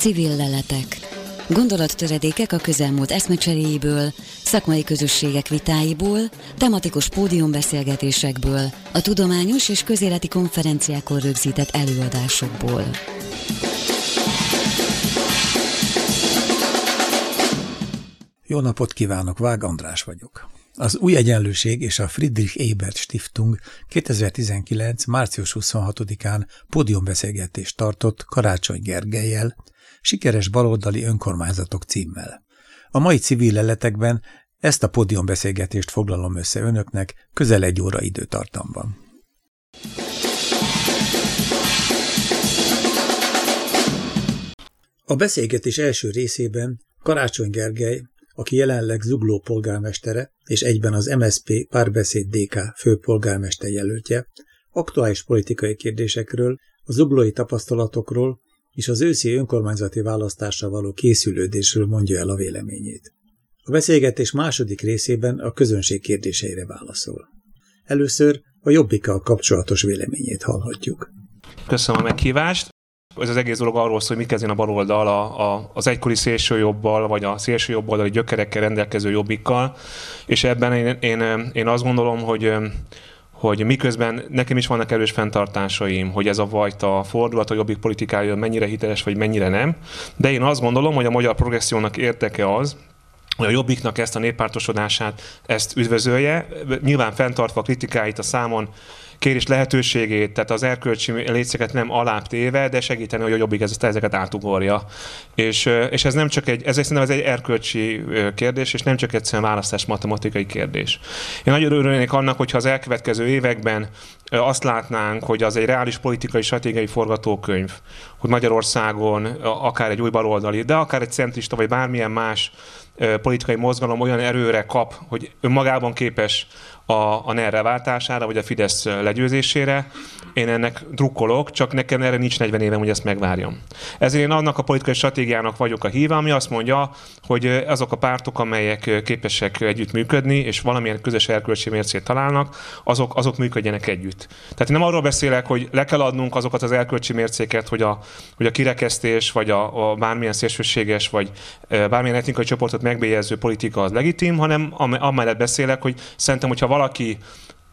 Civil leletek. Gondolattöredékek a közelmúlt eszmecseréjéből, szakmai közösségek vitáiból, tematikus pódiumbeszélgetésekből, a tudományos és közéleti konferenciákon rögzített előadásokból. Jó napot kívánok, Vág András vagyok. Az Új Egyenlőség és a Friedrich Ebert Stiftung 2019. március 26-án pódiumbeszélgetést tartott Karácsony Gergelyel, Sikeres baloldali önkormányzatok címmel. A mai civil leletekben ezt a pódiumbeszélgetést foglalom össze önöknek közel egy óra időtartamban. A beszélgetés első részében Karácsony Gergely, aki jelenleg Zugló polgármestere és egyben az MSP Párbeszéd DK főpolgármester jelöltje, aktuális politikai kérdésekről, a zuglói tapasztalatokról és az őszi önkormányzati választásra való készülődésről mondja el a véleményét. A beszélgetés második részében a közönség kérdéseire válaszol. Először a jobbikkal kapcsolatos véleményét hallhatjuk. Köszönöm a meghívást. Ez az egész dolog arról szól, hogy mit kezdjen a baloldal a, a, az egykori szélsőjobbal, vagy a szélsőjobboldali gyökerekkel rendelkező jobbikkal, és ebben én, én, én azt gondolom, hogy hogy miközben nekem is vannak erős fenntartásaim, hogy ez a fajta fordulat a jobbik politikája mennyire hiteles, vagy mennyire nem, de én azt gondolom, hogy a magyar progressziónak érteke az, a Jobbiknak ezt a néppártosodását, ezt üdvözölje, nyilván fenntartva a kritikáit a számon kérés lehetőségét, tehát az erkölcsi létszeket nem alább téve, de segíteni, hogy a jobbik ezt, ezeket átugorja. És, és ez nem csak egy, ez szerintem ez egy erkölcsi kérdés, és nem csak egyszerűen választás matematikai kérdés. Én nagyon örülnék annak, hogyha az elkövetkező években azt látnánk, hogy az egy reális politikai stratégiai forgatókönyv, hogy Magyarországon akár egy új baloldali, de akár egy centrista, vagy bármilyen más politikai mozgalom olyan erőre kap, hogy önmagában képes a, a NER váltására, vagy a Fidesz legyőzésére. Én ennek drukkolok, csak nekem erre nincs 40 évem, hogy ezt megvárjam. Ezért én annak a politikai stratégiának vagyok a híve, ami azt mondja, hogy azok a pártok, amelyek képesek együtt működni, és valamilyen közös erkölcsi mércét találnak, azok, azok működjenek együtt. Tehát én nem arról beszélek, hogy le kell adnunk azokat az erkölcsi mércéket, hogy a, hogy a kirekesztés, vagy a, a bármilyen szélsőséges, vagy bármilyen etnikai csoportot megbélyező politika az legitim, hanem amellett beszélek, hogy szerintem, hogyha valaki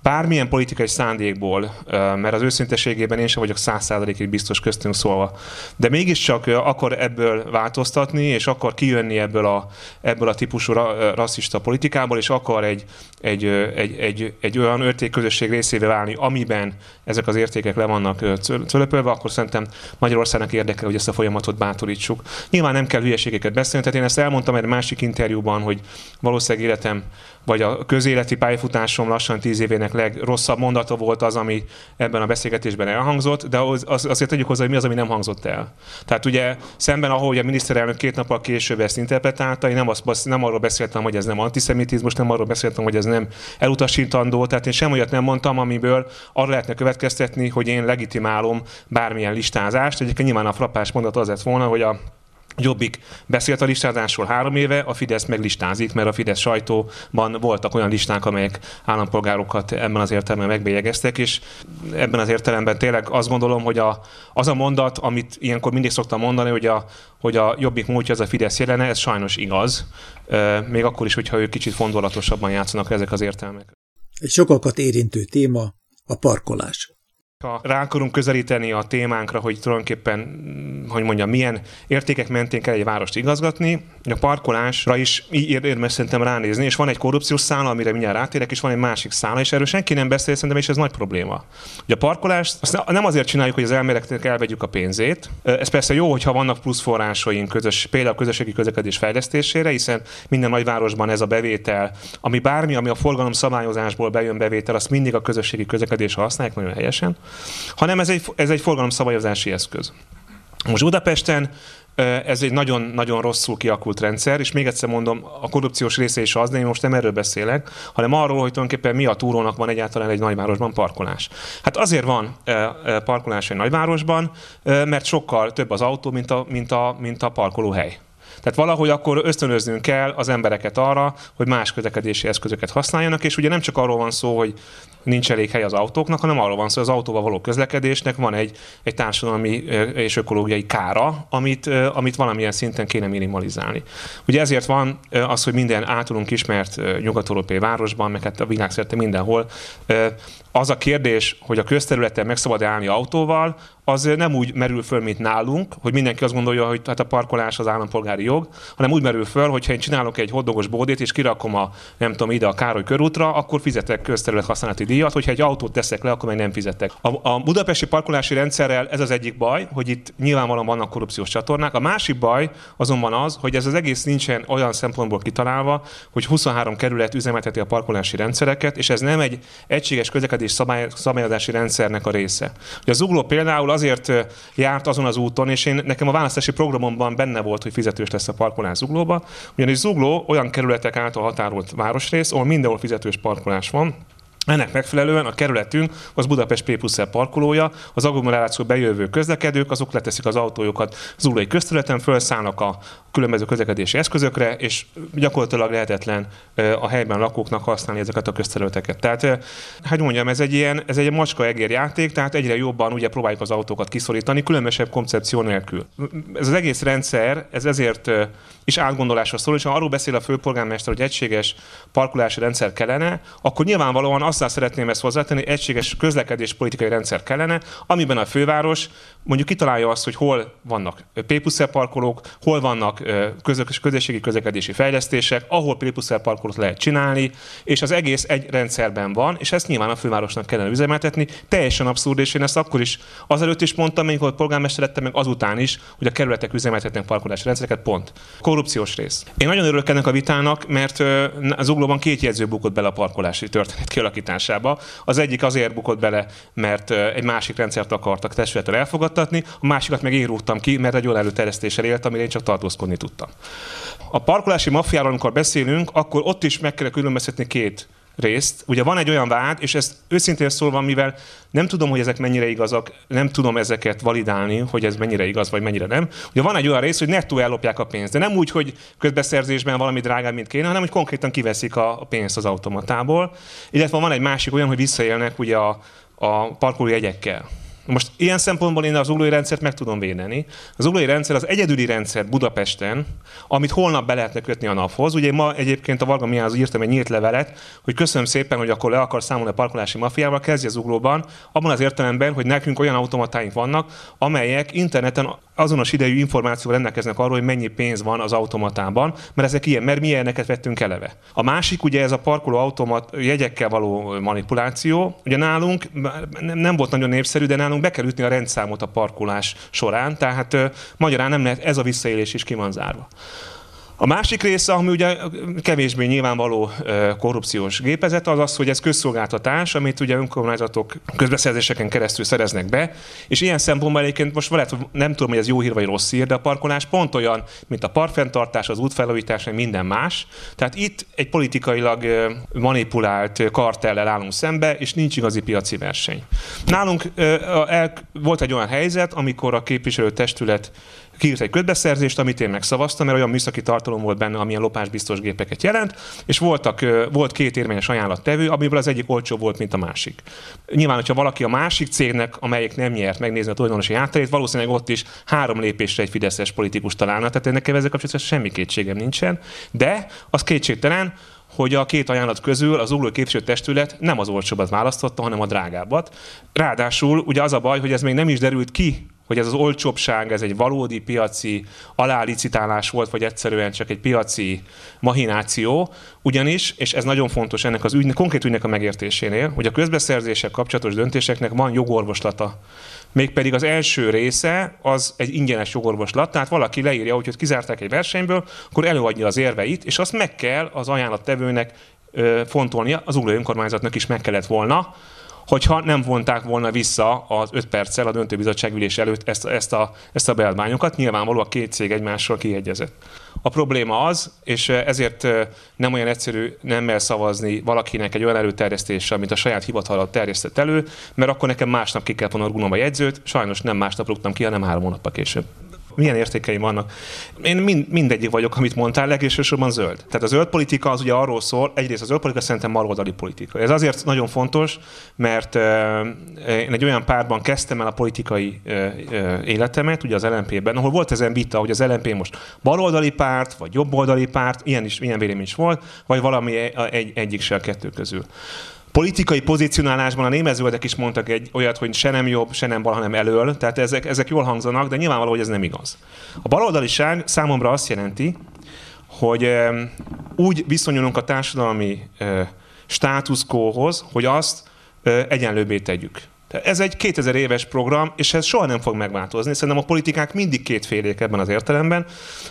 bármilyen politikai szándékból, mert az őszinteségében én sem vagyok száz biztos köztünk szólva, de mégiscsak akar ebből változtatni, és akar kijönni ebből a, ebből a típusú rasszista politikából, és akar egy, egy, egy, egy, egy olyan értékközösség részévé válni, amiben ezek az értékek le vannak cölöpölve, akkor szerintem Magyarországnak érdekel, hogy ezt a folyamatot bátorítsuk. Nyilván nem kell hülyeségeket beszélni, tehát én ezt elmondtam egy másik interjúban, hogy valószínűleg életem vagy a közéleti pályafutásom lassan tíz évének legrosszabb mondata volt az, ami ebben a beszélgetésben elhangzott, de az, az, azért tegyük hozzá, hogy mi az, ami nem hangzott el. Tehát ugye szemben, ahogy a miniszterelnök két nappal később ezt interpretálta, én nem, azt, nem arról beszéltem, hogy ez nem antiszemitizmus, nem arról beszéltem, hogy ez nem elutasítandó, tehát én sem olyat nem mondtam, amiből arra lehetne következtetni, hogy én legitimálom bármilyen listázást. Egyébként nyilván a frappás mondat az lett volna, hogy a Jobbik beszélt a listázásról három éve, a Fidesz meglistázik, mert a Fidesz sajtóban voltak olyan listák, amelyek állampolgárokat ebben az értelemben megbélyegeztek, és ebben az értelemben tényleg azt gondolom, hogy a, az a mondat, amit ilyenkor mindig szoktam mondani, hogy a, hogy a Jobbik múltja az a Fidesz jelene, ez sajnos igaz, még akkor is, hogyha ők kicsit fondolatosabban játszanak ezek az értelmek. Egy sokakat érintő téma a parkolás. Ha rá akarunk közelíteni a témánkra, hogy tulajdonképpen, hogy mondjam, milyen értékek mentén kell egy várost igazgatni, a parkolásra is így érdemes szerintem ránézni, és van egy korrupciós szála, amire mindjárt rátérek, és van egy másik szála, és erről senki nem beszél, szerintem, és ez nagy probléma. Ugye a parkolást azt nem azért csináljuk, hogy az elméletnek elvegyük a pénzét. Ez persze jó, hogyha vannak plusz forrásaink közös, például közösségi közlekedés fejlesztésére, hiszen minden nagyvárosban ez a bevétel, ami bármi, ami a forgalom szabályozásból bejön bevétel, azt mindig a közösségi közlekedésre használják nagyon helyesen hanem ez egy, ez egy forgalomszabályozási eszköz. Most Budapesten ez egy nagyon-nagyon rosszul kiakult rendszer, és még egyszer mondom, a korrupciós része is az, de én most nem erről beszélek, hanem arról, hogy tulajdonképpen mi a túrónak van egyáltalán egy nagyvárosban parkolás. Hát azért van parkolás egy nagyvárosban, mert sokkal több az autó, mint a, mint a, mint a parkolóhely. Tehát valahogy akkor ösztönöznünk kell az embereket arra, hogy más közlekedési eszközöket használjanak, és ugye nem csak arról van szó, hogy nincs elég hely az autóknak, hanem arról van szó, hogy az autóval való közlekedésnek van egy, egy társadalmi és ökológiai kára, amit, amit valamilyen szinten kéne minimalizálni. Ugye ezért van az, hogy minden általunk ismert nyugat-európai városban, meg hát a világszerte mindenhol az a kérdés, hogy a közterületen meg szabad állni autóval, az nem úgy merül föl, mint nálunk, hogy mindenki azt gondolja, hogy hát a parkolás az állampolgári jog, hanem úgy merül föl, hogy ha én csinálok egy hoddogos bódét, és kirakom a, nem tudom, ide a Károly körútra, akkor fizetek közterület használati díjat, hogyha egy autót teszek le, akkor meg nem fizetek. A, a budapesti parkolási rendszerrel ez az egyik baj, hogy itt nyilvánvalóan vannak korrupciós csatornák. A másik baj azonban az, hogy ez az egész nincsen olyan szempontból kitalálva, hogy 23 kerület üzemelteti a parkolási rendszereket, és ez nem egy egységes közlekedés szabály, szabályozási rendszernek a része. Ugye a Zugló például azért járt azon az úton, és én, nekem a választási programomban benne volt, hogy fizetős lesz a parkolás Zuglóba, ugyanis Zugló olyan kerületek által határolt városrész, ahol mindenhol fizetős parkolás van, ennek megfelelően a kerületünk az Budapest P plusz parkolója, az agglomeráció bejövő közlekedők, azok leteszik az autójukat. Zulai közterületen, felszállnak a különböző közlekedési eszközökre, és gyakorlatilag lehetetlen a helyben lakóknak használni ezeket a közterületeket. Tehát, hát mondjam, ez egy ilyen, ez egy macska egér játék, tehát egyre jobban ugye próbáljuk az autókat kiszorítani, különösebb koncepció nélkül. Ez az egész rendszer, ez ezért is átgondolásra szól, és ha arról beszél a főpolgármester, hogy egységes parkolási rendszer kellene, akkor nyilvánvalóan azt szeretném ezt hozzátenni, hogy egységes közlekedés politikai rendszer kellene, amiben a főváros mondjuk kitalálja azt, hogy hol vannak p parkolók, hol vannak közös, közösségi közlekedési fejlesztések, ahol p parkolót lehet csinálni, és az egész egy rendszerben van, és ezt nyilván a fővárosnak kellene üzemeltetni. Teljesen abszurd, és én ezt akkor is azelőtt is mondtam, amikor polgármester lettem, meg azután is, hogy a kerületek üzemeltetnek parkolási rendszereket, pont. Korrupciós rész. Én nagyon örülök ennek a vitának, mert az uglóban két jegyző bukott bele a parkolási történet kialakításába. Az egyik azért bukott bele, mert egy másik rendszert akartak testülettel elfogadtatni, a másikat meg én rúgtam ki, mert egy olyan előterjesztéssel élt, amire én csak tartózkodni tudtam. A parkolási maffiáról, amikor beszélünk, akkor ott is meg kell különböztetni két részt. Ugye van egy olyan vád, és ezt őszintén szólva, mivel nem tudom, hogy ezek mennyire igazak, nem tudom ezeket validálni, hogy ez mennyire igaz, vagy mennyire nem. Ugye van egy olyan rész, hogy nettó ellopják a pénzt, de nem úgy, hogy közbeszerzésben valami drágább, mint kéne, hanem hogy konkrétan kiveszik a pénzt az automatából. Illetve van egy másik olyan, hogy visszaélnek ugye a, a parkolójegyekkel. Most ilyen szempontból én az uglói rendszert meg tudom védeni. Az uglói rendszer az egyedüli rendszer Budapesten, amit holnap be lehetne kötni a naphoz. Ugye ma egyébként a Varga Miház írtam egy nyílt levelet, hogy köszönöm szépen, hogy akkor le akar számolni a parkolási mafiával, kezdje az uglóban, abban az értelemben, hogy nekünk olyan automatáink vannak, amelyek interneten azonos idejű információval rendelkeznek arról, hogy mennyi pénz van az automatában, mert ezek ilyen, mert mi ilyeneket vettünk eleve. A másik ugye ez a parkoló automat jegyekkel való manipuláció. Ugye nálunk nem volt nagyon népszerű, de nálunk be kell ütni a rendszámot a parkolás során, tehát magyarán nem lehet, ez a visszaélés is ki. A másik része, ami ugye kevésbé nyilvánvaló korrupciós gépezet, az az, hogy ez közszolgáltatás, amit ugye önkormányzatok közbeszerzéseken keresztül szereznek be, és ilyen szempontból egyébként most lehet, nem tudom, hogy ez jó hír vagy rossz hír, de a parkolás pont olyan, mint a parkfenntartás, az útfelújítás, minden más. Tehát itt egy politikailag manipulált kartellel állunk szembe, és nincs igazi piaci verseny. Nálunk volt egy olyan helyzet, amikor a képviselőtestület kiírt egy közbeszerzést, amit én megszavaztam, mert olyan műszaki tartalom volt benne, amilyen lopásbiztos gépeket jelent, és voltak, volt két érvényes ajánlattevő, amiből az egyik olcsóbb volt, mint a másik. Nyilván, hogyha valaki a másik cégnek, amelyik nem nyert, megnézni a tulajdonosi hátterét, valószínűleg ott is három lépésre egy fideszes politikus találna, tehát ennek ezzel kapcsolatban semmi kétségem nincsen, de az kétségtelen, hogy a két ajánlat közül az ugló képviselőtestület nem az olcsóbbat választotta, hanem a drágábbat. Ráadásul ugye az a baj, hogy ez még nem is derült ki hogy ez az olcsóbbság, ez egy valódi piaci alálicitálás volt, vagy egyszerűen csak egy piaci mahináció, ugyanis, és ez nagyon fontos ennek az ügynek, konkrét ügynek a megértésénél, hogy a közbeszerzések kapcsolatos döntéseknek van jogorvoslata. Mégpedig az első része az egy ingyenes jogorvoslat, tehát valaki leírja, hogy kizárták egy versenyből, akkor előadja az érveit, és azt meg kell az ajánlattevőnek fontolnia, az ugló önkormányzatnak is meg kellett volna, hogyha nem vonták volna vissza az 5 perccel a döntőbizottság ülés előtt ezt, ezt, a, ezt a beadványokat. Nyilvánvaló a két cég egymással kiegyezett. A probléma az, és ezért nem olyan egyszerű nem szavazni valakinek egy olyan előterjesztésre, amit a saját hivatalat terjesztett elő, mert akkor nekem másnap ki kell vonnom a jegyzőt, sajnos nem másnap rúgtam ki, hanem három hónappal később milyen értékeim vannak. Én mind, mindegyik vagyok, amit mondtál, legelsősorban zöld. Tehát a zöld politika az ugye arról szól, egyrészt a zöld politika szerintem baloldali politika. Ez azért nagyon fontos, mert én egy olyan pártban kezdtem el a politikai életemet, ugye az LNP-ben, ahol volt ezen vita, hogy az LNP most baloldali párt, vagy jobboldali párt, ilyen, is, ilyen vélemény is volt, vagy valami egy, egyik se a kettő közül politikai pozicionálásban a némezőldek is mondtak egy olyat, hogy se nem jobb, se nem bal, hanem elől, tehát ezek, ezek jól hangzanak, de nyilvánvaló, hogy ez nem igaz. A baloldaliság számomra azt jelenti, hogy úgy viszonyulunk a társadalmi státuszkóhoz, hogy azt egyenlőbbé tegyük. Ez egy 2000 éves program, és ez soha nem fog megváltozni. Szerintem a politikák mindig kétfélék ebben az értelemben.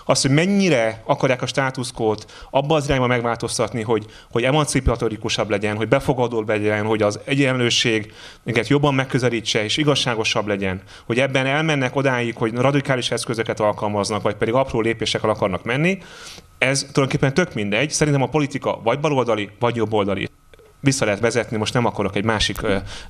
Az, hogy mennyire akarják a státuszkót abba az irányba megváltoztatni, hogy, hogy emancipatorikusabb legyen, hogy befogadóbb legyen, hogy az egyenlőség jobban megközelítse és igazságosabb legyen, hogy ebben elmennek odáig, hogy radikális eszközöket alkalmaznak, vagy pedig apró lépésekkel akarnak menni, ez tulajdonképpen tök mindegy. Szerintem a politika vagy baloldali, vagy jobboldali vissza lehet vezetni, most nem akarok egy másik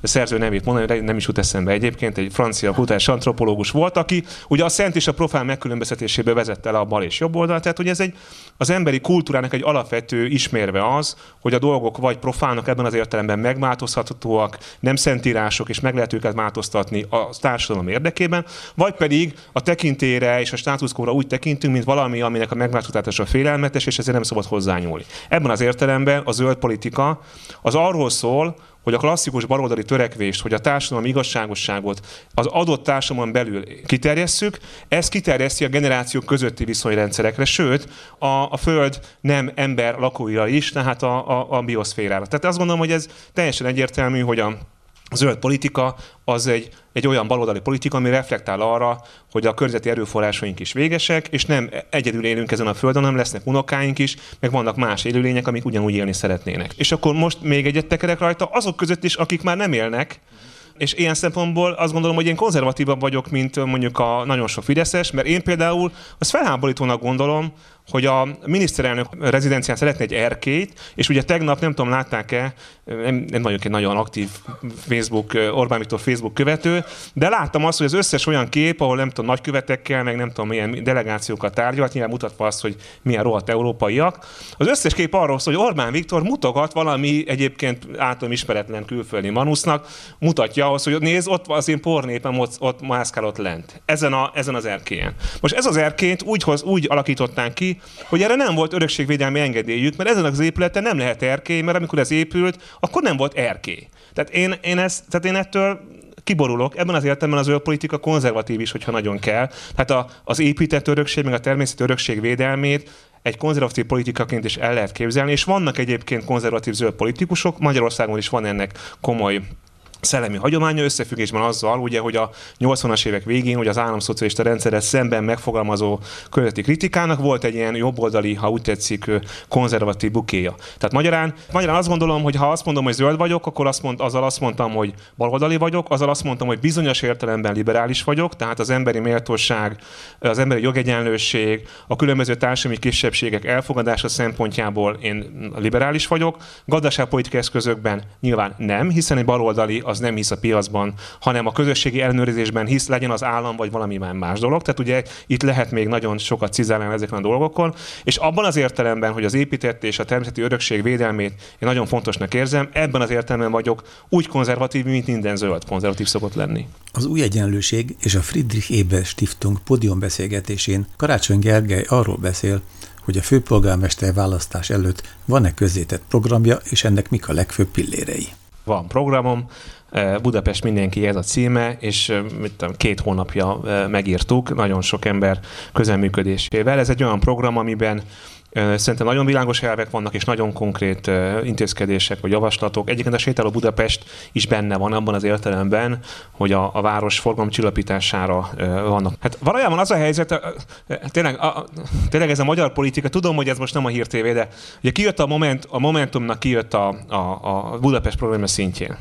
szerző nevét mondani, nem is jut eszembe egyébként, egy francia kutatás antropológus volt, aki ugye a szent és a profán megkülönböztetéséből vezette le a bal és jobb oldalt, tehát hogy ez egy, az emberi kultúrának egy alapvető ismérve az, hogy a dolgok vagy profánok ebben az értelemben megváltozhatóak, nem szentírások, és meg lehet őket változtatni a társadalom érdekében, vagy pedig a tekintére és a státuszkóra úgy tekintünk, mint valami, aminek a megváltoztatása félelmetes, és ezért nem szabad hozzányúlni. Ebben az értelemben a zöld politika az arról szól, hogy a klasszikus baloldali törekvést, hogy a társadalom igazságosságot az adott társadalomon belül kiterjesszük, ez kiterjeszti a generációk közötti viszonyrendszerekre, sőt, a, a Föld nem ember lakóira is, tehát a, a, a bioszférára. Tehát azt gondolom, hogy ez teljesen egyértelmű, hogy a zöld politika az egy, egy olyan baloldali politika, ami reflektál arra, hogy a környezeti erőforrásaink is végesek, és nem egyedül élünk ezen a földön, hanem lesznek unokáink is, meg vannak más élőlények, amik ugyanúgy élni szeretnének. És akkor most még egyet tekerek rajta, azok között is, akik már nem élnek, és ilyen szempontból azt gondolom, hogy én konzervatívabb vagyok, mint mondjuk a nagyon sok Fideszes, mert én például az felháborítónak gondolom, hogy a miniszterelnök rezidencián szeretne egy erkélyt, és ugye tegnap, nem tudom, látták-e, nem, nem vagyok egy nagyon aktív Facebook, Orbán Viktor Facebook követő, de láttam azt, hogy az összes olyan kép, ahol nem tudom, nagykövetekkel, meg nem tudom, milyen delegációkat tárgyalt, nyilván mutatva azt, hogy milyen rohadt európaiak. Az összes kép arról szól, hogy Orbán Viktor mutogat valami egyébként általam ismeretlen külföldi manusznak, mutatja ahhoz, hogy nézd, ott az én pornépem, ott, ott mászkál ott lent. Ezen, a, ezen az erkélyen. Most ez az erkényt úgy, hoz, úgy alakították ki, hogy erre nem volt örökségvédelmi engedélyük, mert ezen az épületen nem lehet erkély, mert amikor ez épült, akkor nem volt erkély. Tehát én, én, ezt, tehát én ettől kiborulok. Ebben az értelemben az politika konzervatív is, hogyha nagyon kell. Tehát a, az épített örökség, meg a természeti örökség védelmét egy konzervatív politikaként is el lehet képzelni, és vannak egyébként konzervatív zöld politikusok, Magyarországon is van ennek komoly szellemi hagyománya összefüggésben azzal, ugye, hogy a 80-as évek végén, hogy az államszocialista rendszerrel szemben megfogalmazó környezeti kritikának volt egy ilyen jobboldali, ha úgy tetszik, konzervatív bukéja. Tehát magyarán, magyarán azt gondolom, hogy ha azt mondom, hogy zöld vagyok, akkor azt mond, azzal azt mondtam, hogy baloldali vagyok, azzal azt mondtam, hogy bizonyos értelemben liberális vagyok, tehát az emberi méltóság, az emberi jogegyenlőség, a különböző társadalmi kisebbségek elfogadása szempontjából én liberális vagyok. Gazdaságpolitikai eszközökben nyilván nem, hiszen egy baloldali az nem hisz a piacban, hanem a közösségi ellenőrzésben hisz, legyen az állam vagy valami más dolog. Tehát ugye itt lehet még nagyon sokat cizálni ezeken a dolgokon, és abban az értelemben, hogy az épített és a természeti örökség védelmét én nagyon fontosnak érzem, ebben az értelemben vagyok úgy konzervatív, mint minden zöld konzervatív szokott lenni. Az új egyenlőség és a Friedrich Eber Stiftung beszélgetésén Karácsony Gergely arról beszél, hogy a főpolgármester választás előtt van-e közzétett programja, és ennek mik a legfőbb pillérei. Van programom, Budapest mindenki ez a címe, és mit tudom, két hónapja megírtuk, nagyon sok ember közelműködésével. Ez egy olyan program, amiben Szerintem nagyon világos elvek vannak, és nagyon konkrét intézkedések vagy javaslatok. Egyébként a sétáló Budapest is benne van abban az értelemben, hogy a, a város forgalomcsillapítására vannak. Hát valójában az a helyzet, tényleg, a, tényleg ez a magyar politika, tudom, hogy ez most nem a Hír TV, de ugye kijött a, moment, a Momentumnak kijött a, a, a Budapest probléma szintjén.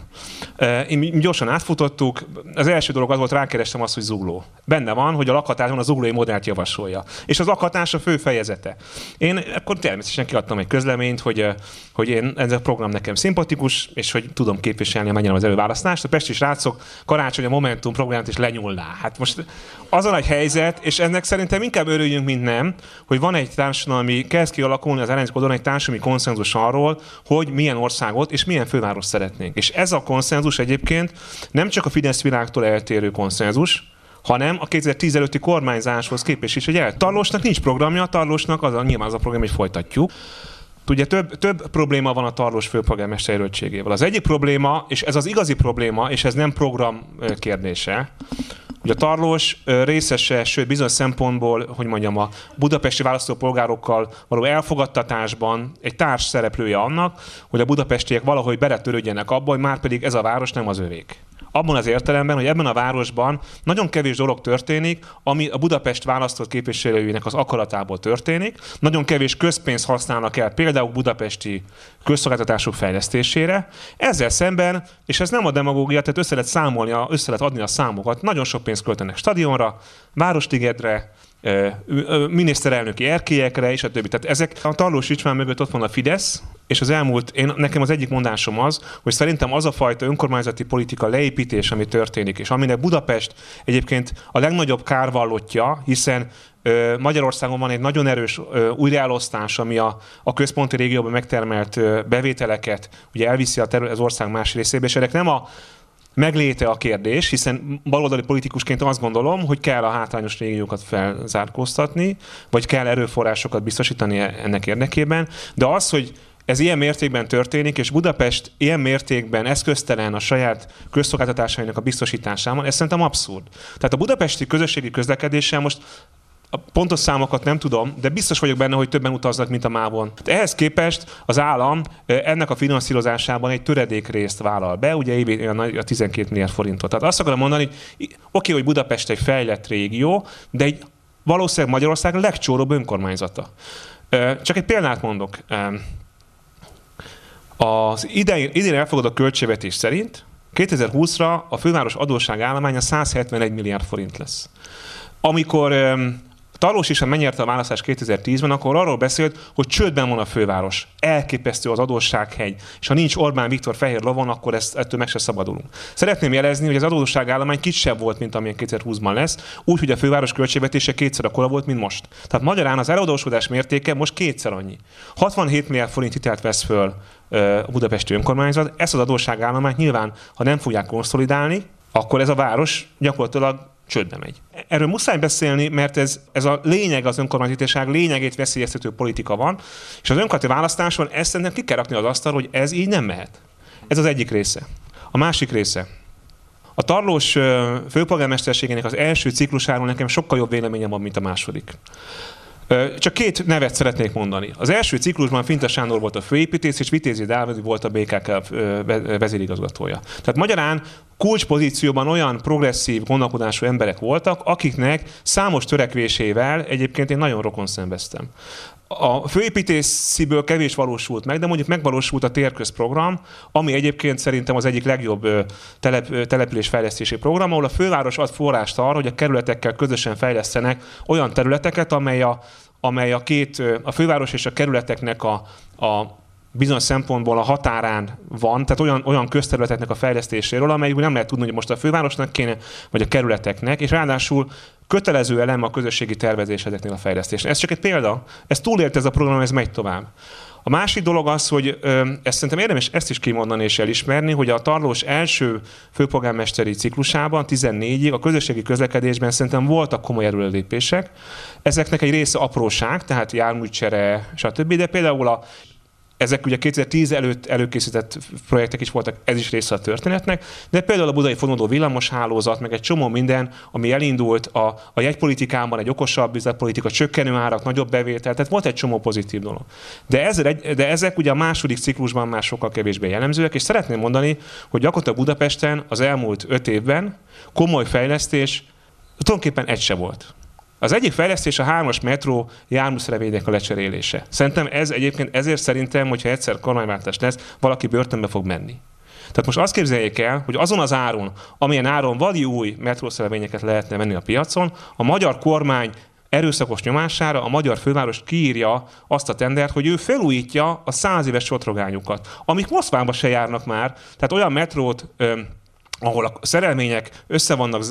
Én gyorsan átfutottuk, az első dolog az volt, rákerestem azt, hogy zugló. Benne van, hogy a lakhatáson a zuglói modellt javasolja. És az lakhatás a fő fejezete. Én akkor természetesen kiadtam egy közleményt, hogy, hogy én, ez a program nekem szimpatikus, és hogy tudom képviselni, amennyire az előválasztást. A Pesti srácok karácsony a Momentum programját is lenyúlná. Hát most az a nagy helyzet, és ennek szerintem inkább örüljünk, mint nem, hogy van egy társadalmi, kezd kialakulni az ellenzék egy társadalmi konszenzus arról, hogy milyen országot és milyen főváros szeretnénk. És ez a konszenzus egyébként nem csak a Fidesz világtól eltérő konszenzus, hanem a 2010 előtti kormányzáshoz képest is, hogy el. Tarlósnak nincs programja, Tarlósnak az a, nyilván az a program, hogy folytatjuk. Ugye több, több probléma van a Tarlós főpolgármester jelöltségével. Az egyik probléma, és ez az igazi probléma, és ez nem program kérdése, hogy a Tarlós részese, sőt bizonyos szempontból, hogy mondjam, a budapesti választópolgárokkal való elfogadtatásban egy társ szereplője annak, hogy a budapestiek valahogy beletörődjenek abba, hogy már pedig ez a város nem az övék abban az értelemben, hogy ebben a városban nagyon kevés dolog történik, ami a Budapest választott képviselőinek az akaratából történik. Nagyon kevés közpénzt használnak el például budapesti közszolgáltatások fejlesztésére. Ezzel szemben, és ez nem a demagógia, tehát össze lehet számolni, össze lehet adni a számokat, nagyon sok pénzt költenek stadionra, Városligedre, miniszterelnöki erkélyekre, és a többi. Tehát ezek a Tarlós Ricsmán mögött ott van a Fidesz, és az elmúlt, én, nekem az egyik mondásom az, hogy szerintem az a fajta önkormányzati politika leépítés, ami történik, és aminek Budapest egyébként a legnagyobb kárvallottja, hiszen Magyarországon van egy nagyon erős újraelosztás, ami a, a központi régióban megtermelt bevételeket ugye elviszi a terület, az ország más részébe, és ennek nem a megléte a kérdés, hiszen baloldali politikusként azt gondolom, hogy kell a hátrányos régiókat felzárkóztatni, vagy kell erőforrásokat biztosítani ennek érdekében, de az, hogy ez ilyen mértékben történik, és Budapest ilyen mértékben eszköztelen a saját közszolgáltatásainak a biztosításában, ez szerintem abszurd. Tehát a budapesti közösségi közlekedéssel most a pontos számokat nem tudom, de biztos vagyok benne, hogy többen utaznak, mint a mávon. Ehhez képest az állam ennek a finanszírozásában egy töredék részt vállal be, ugye a 12 milliárd forintot. Tehát azt akarom mondani, hogy oké, hogy Budapest egy fejlett régió, de egy valószínűleg Magyarország legcsóróbb önkormányzata. Csak egy példát mondok. Az idén, idén elfogadott költségvetés szerint 2020-ra a főváros adósság állománya 171 milliárd forint lesz. Amikor Talós is, megnyerte a választás 2010-ben, akkor arról beszélt, hogy csődben van a főváros. Elképesztő az adóssághegy. És ha nincs Orbán Viktor fehér lovon, akkor ezt, ettől meg se szabadulunk. Szeretném jelezni, hogy az adósságállomány kisebb volt, mint amilyen 2020-ban lesz, úgy, hogy a főváros költségvetése kétszer akkora volt, mint most. Tehát magyarán az eladósodás mértéke most kétszer annyi. 67 milliárd forint hitelt vesz föl a budapesti önkormányzat. Ezt az adósságállományt nyilván, ha nem fogják konszolidálni, akkor ez a város gyakorlatilag csődbe megy. Erről muszáj beszélni, mert ez, ez a lényeg az önkormányzatiság lényegét veszélyeztető politika van, és az önkormányzati választáson ezt szerintem ki kell rakni az asztal, hogy ez így nem mehet. Ez az egyik része. A másik része. A Tarlós főpolgármesterségének az első ciklusáról nekem sokkal jobb véleményem van, mint a második. Csak két nevet szeretnék mondani. Az első ciklusban Finta Sándor volt a főépítész, és Vitézi Dávid volt a BKK vezérigazgatója. Tehát magyarán kulcspozícióban olyan progresszív gondolkodású emberek voltak, akiknek számos törekvésével egyébként én nagyon rokon szenveztem. A főépítésziből kevés valósult meg, de mondjuk megvalósult a térközprogram, ami egyébként szerintem az egyik legjobb telep, településfejlesztési program, ahol a főváros ad forrást arra, hogy a kerületekkel közösen fejlesztenek olyan területeket, amely a, amely a két, a főváros és a kerületeknek a, a bizonyos szempontból a határán van, tehát olyan, olyan közterületeknek a fejlesztéséről, amelyik nem lehet tudni, hogy most a fővárosnak kéne, vagy a kerületeknek, és ráadásul kötelező elem a közösségi tervezés ezeknél a fejlesztésnél. Ez csak egy példa, ez túlélt ez a program, ez megy tovább. A másik dolog az, hogy ezt szerintem érdemes ezt is kimondani és elismerni, hogy a Tarlós első főpolgármesteri ciklusában, 14-ig a közösségi közlekedésben szerintem voltak komoly erőlépések. Ezeknek egy része apróság, tehát járműcsere, stb. De például a ezek ugye 2010 előtt előkészített projektek is voltak, ez is része a történetnek, de például a budai fonódó villamoshálózat, meg egy csomó minden, ami elindult a, a jegypolitikában, egy okosabb üzletpolitika, csökkenő árak, nagyobb bevétel, tehát volt egy csomó pozitív dolog. De, ezzel de ezek ugye a második ciklusban már sokkal kevésbé jellemzőek, és szeretném mondani, hogy gyakorlatilag Budapesten az elmúlt öt évben komoly fejlesztés tulajdonképpen egy se volt. Az egyik fejlesztés a hármas metró járműszerevédek a lecserélése. Szerintem ez egyébként ezért szerintem, hogyha egyszer kormányváltás lesz, valaki börtönbe fog menni. Tehát most azt képzeljék el, hogy azon az áron, amilyen áron vali új metrószerevényeket lehetne venni a piacon, a magyar kormány erőszakos nyomására a magyar főváros kiírja azt a tendert, hogy ő felújítja a száz éves sotrogányukat, amik Moszkvába se járnak már. Tehát olyan metrót ahol a szerelmények össze vannak,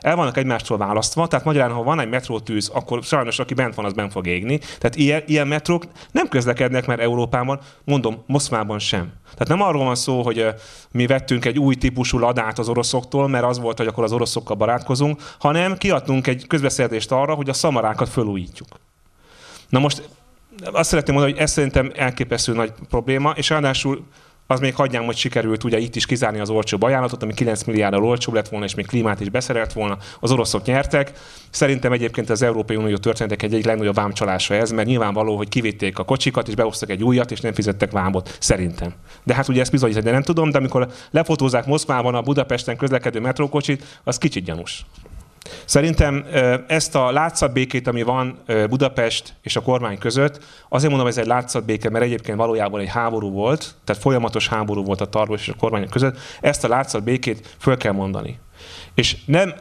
el vannak egymástól választva, tehát magyarán, ha van egy metrótűz, akkor sajnos aki bent van, az bent fog égni. Tehát ilyen, ilyen metrók nem közlekednek már Európában, mondom, Moszkvában sem. Tehát nem arról van szó, hogy mi vettünk egy új típusú ladát az oroszoktól, mert az volt, hogy akkor az oroszokkal barátkozunk, hanem kiadtunk egy közbeszerzést arra, hogy a szamarákat fölújítjuk. Na most azt szeretném mondani, hogy ez szerintem elképesztő nagy probléma, és ráadásul az még hagyjám, hogy sikerült ugye itt is kizárni az olcsóbb ajánlatot, ami 9 milliárdal olcsóbb lett volna, és még klímát is beszerelt volna. Az oroszok nyertek. Szerintem egyébként az Európai Unió történetek egy, egy legnagyobb vámcsalása ez, mert nyilvánvaló, hogy kivitték a kocsikat, és behoztak egy újat, és nem fizettek vámot. Szerintem. De hát ugye ezt bizonyítani, nem tudom, de amikor lefotózák Moszkvában a Budapesten közlekedő metrókocsit, az kicsit gyanús. Szerintem ezt a látszatbékét, ami van Budapest és a kormány között, azért mondom, ez egy látszatbéke, mert egyébként valójában egy háború volt, tehát folyamatos háború volt a tartós és a kormány között, ezt a látszatbékét föl kell mondani. És nem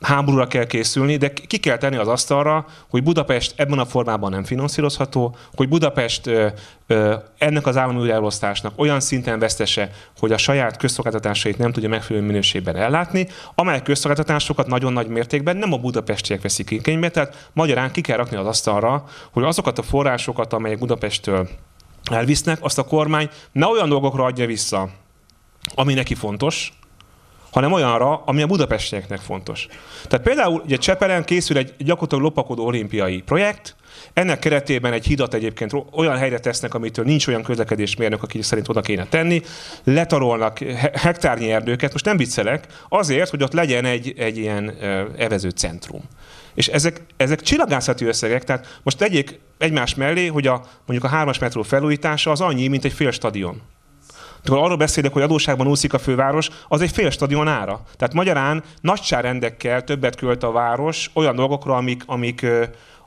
háborúra kell készülni, de ki kell tenni az asztalra, hogy Budapest ebben a formában nem finanszírozható, hogy Budapest ö, ö, ennek az állami újraelosztásnak olyan szinten vesztese, hogy a saját közszolgáltatásait nem tudja megfelelő minőségben ellátni, amely közszolgáltatásokat nagyon nagy mértékben nem a budapestiek veszik igénybe, tehát magyarán ki kell rakni az asztalra, hogy azokat a forrásokat, amelyek Budapesttől elvisznek, azt a kormány ne olyan dolgokra adja vissza, ami neki fontos, hanem olyanra, ami a budapestieknek fontos. Tehát például ugye Csepelen készül egy gyakorlatilag lopakodó olimpiai projekt, ennek keretében egy hidat egyébként olyan helyre tesznek, amitől nincs olyan közlekedésmérnök, aki szerint oda kéne tenni, letarolnak hektárnyi erdőket, most nem viccelek, azért, hogy ott legyen egy, egy ilyen evező centrum. És ezek, ezek csillagászati összegek, tehát most tegyék egymás mellé, hogy a, mondjuk a hármas metró felújítása az annyi, mint egy fél stadion. Amikor arról beszélek, hogy adóságban úszik a főváros, az egy fél stadion ára. Tehát magyarán nagyságrendekkel többet költ a város olyan dolgokra, amik, amik,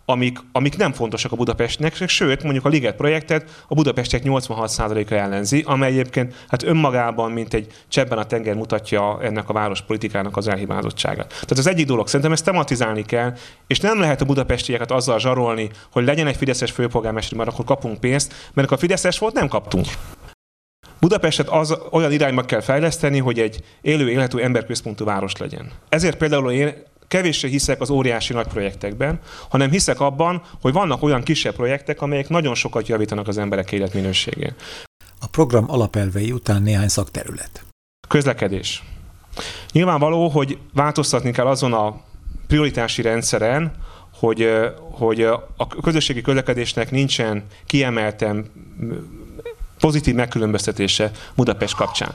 amik, amik nem fontosak a Budapestnek, sőt, mondjuk a Liget projektet a budapestiek 86%-a ellenzi, amely egyébként hát önmagában, mint egy csebben a tenger mutatja ennek a várospolitikának az elhibázottságát. Tehát az egyik dolog, szerintem ezt tematizálni kell, és nem lehet a budapestieket azzal zsarolni, hogy legyen egy fideszes főpolgármester, mert akkor kapunk pénzt, mert a fideszes volt, nem kaptunk. Budapestet az olyan irányba kell fejleszteni, hogy egy élő, élhető, emberközpontú város legyen. Ezért például én kevéssé hiszek az óriási nagy projektekben, hanem hiszek abban, hogy vannak olyan kisebb projektek, amelyek nagyon sokat javítanak az emberek életminőségén. A program alapelvei után néhány szakterület. Közlekedés. Nyilvánvaló, hogy változtatni kell azon a prioritási rendszeren, hogy, hogy a közösségi közlekedésnek nincsen kiemelten pozitív megkülönböztetése Budapest kapcsán.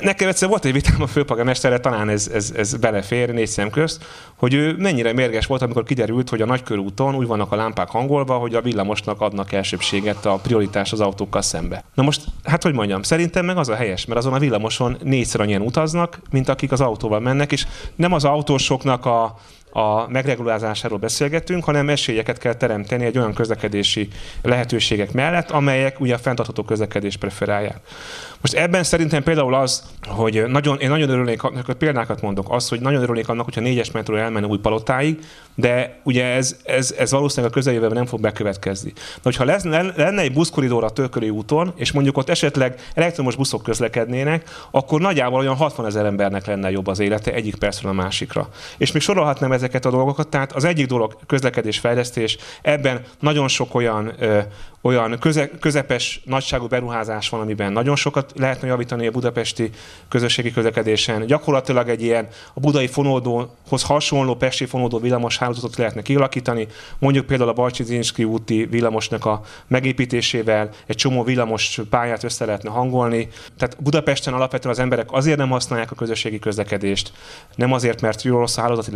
Nekem egyszer volt egy vitám a főpolgármesterre, talán ez, ez, ez belefér négy szem közt, hogy ő mennyire mérges volt, amikor kiderült, hogy a nagykörúton úgy vannak a lámpák hangolva, hogy a villamosnak adnak elsőbséget a prioritás az autókkal szembe. Na most, hát hogy mondjam, szerintem meg az a helyes, mert azon a villamoson négyszer annyian utaznak, mint akik az autóval mennek, és nem az autósoknak a, a megregulázásáról beszélgetünk, hanem esélyeket kell teremteni egy olyan közlekedési lehetőségek mellett, amelyek ugye a fenntartható közlekedést preferálják. Most ebben szerintem például az, hogy nagyon, én nagyon örülnék, példákat mondok, az, hogy nagyon örülnék annak, hogyha négyes metró elmenne új palotáig, de ugye ez, ez, ez valószínűleg a közeljövőben nem fog bekövetkezni. De hogyha lesz, lenne egy buszkoridor a Tőköli úton, és mondjuk ott esetleg elektromos buszok közlekednének, akkor nagyjából olyan 60 ezer embernek lenne jobb az élete egyik percről a másikra. És még sorolhatnám ezeket a dolgokat, tehát az egyik dolog közlekedés fejlesztés, ebben nagyon sok olyan, ö, olyan köze, közepes nagyságú beruházás van, amiben nagyon sokat lehetne javítani a budapesti közösségi közlekedésen. Gyakorlatilag egy ilyen a budai fonódóhoz hasonló pesti fonódó villamos hálózatot lehetne kialakítani, mondjuk például a Balcsi úti villamosnak a megépítésével egy csomó villamos pályát össze lehetne hangolni. Tehát Budapesten alapvetően az emberek azért nem használják a közösségi közlekedést, nem azért, mert jó rossz a hálózati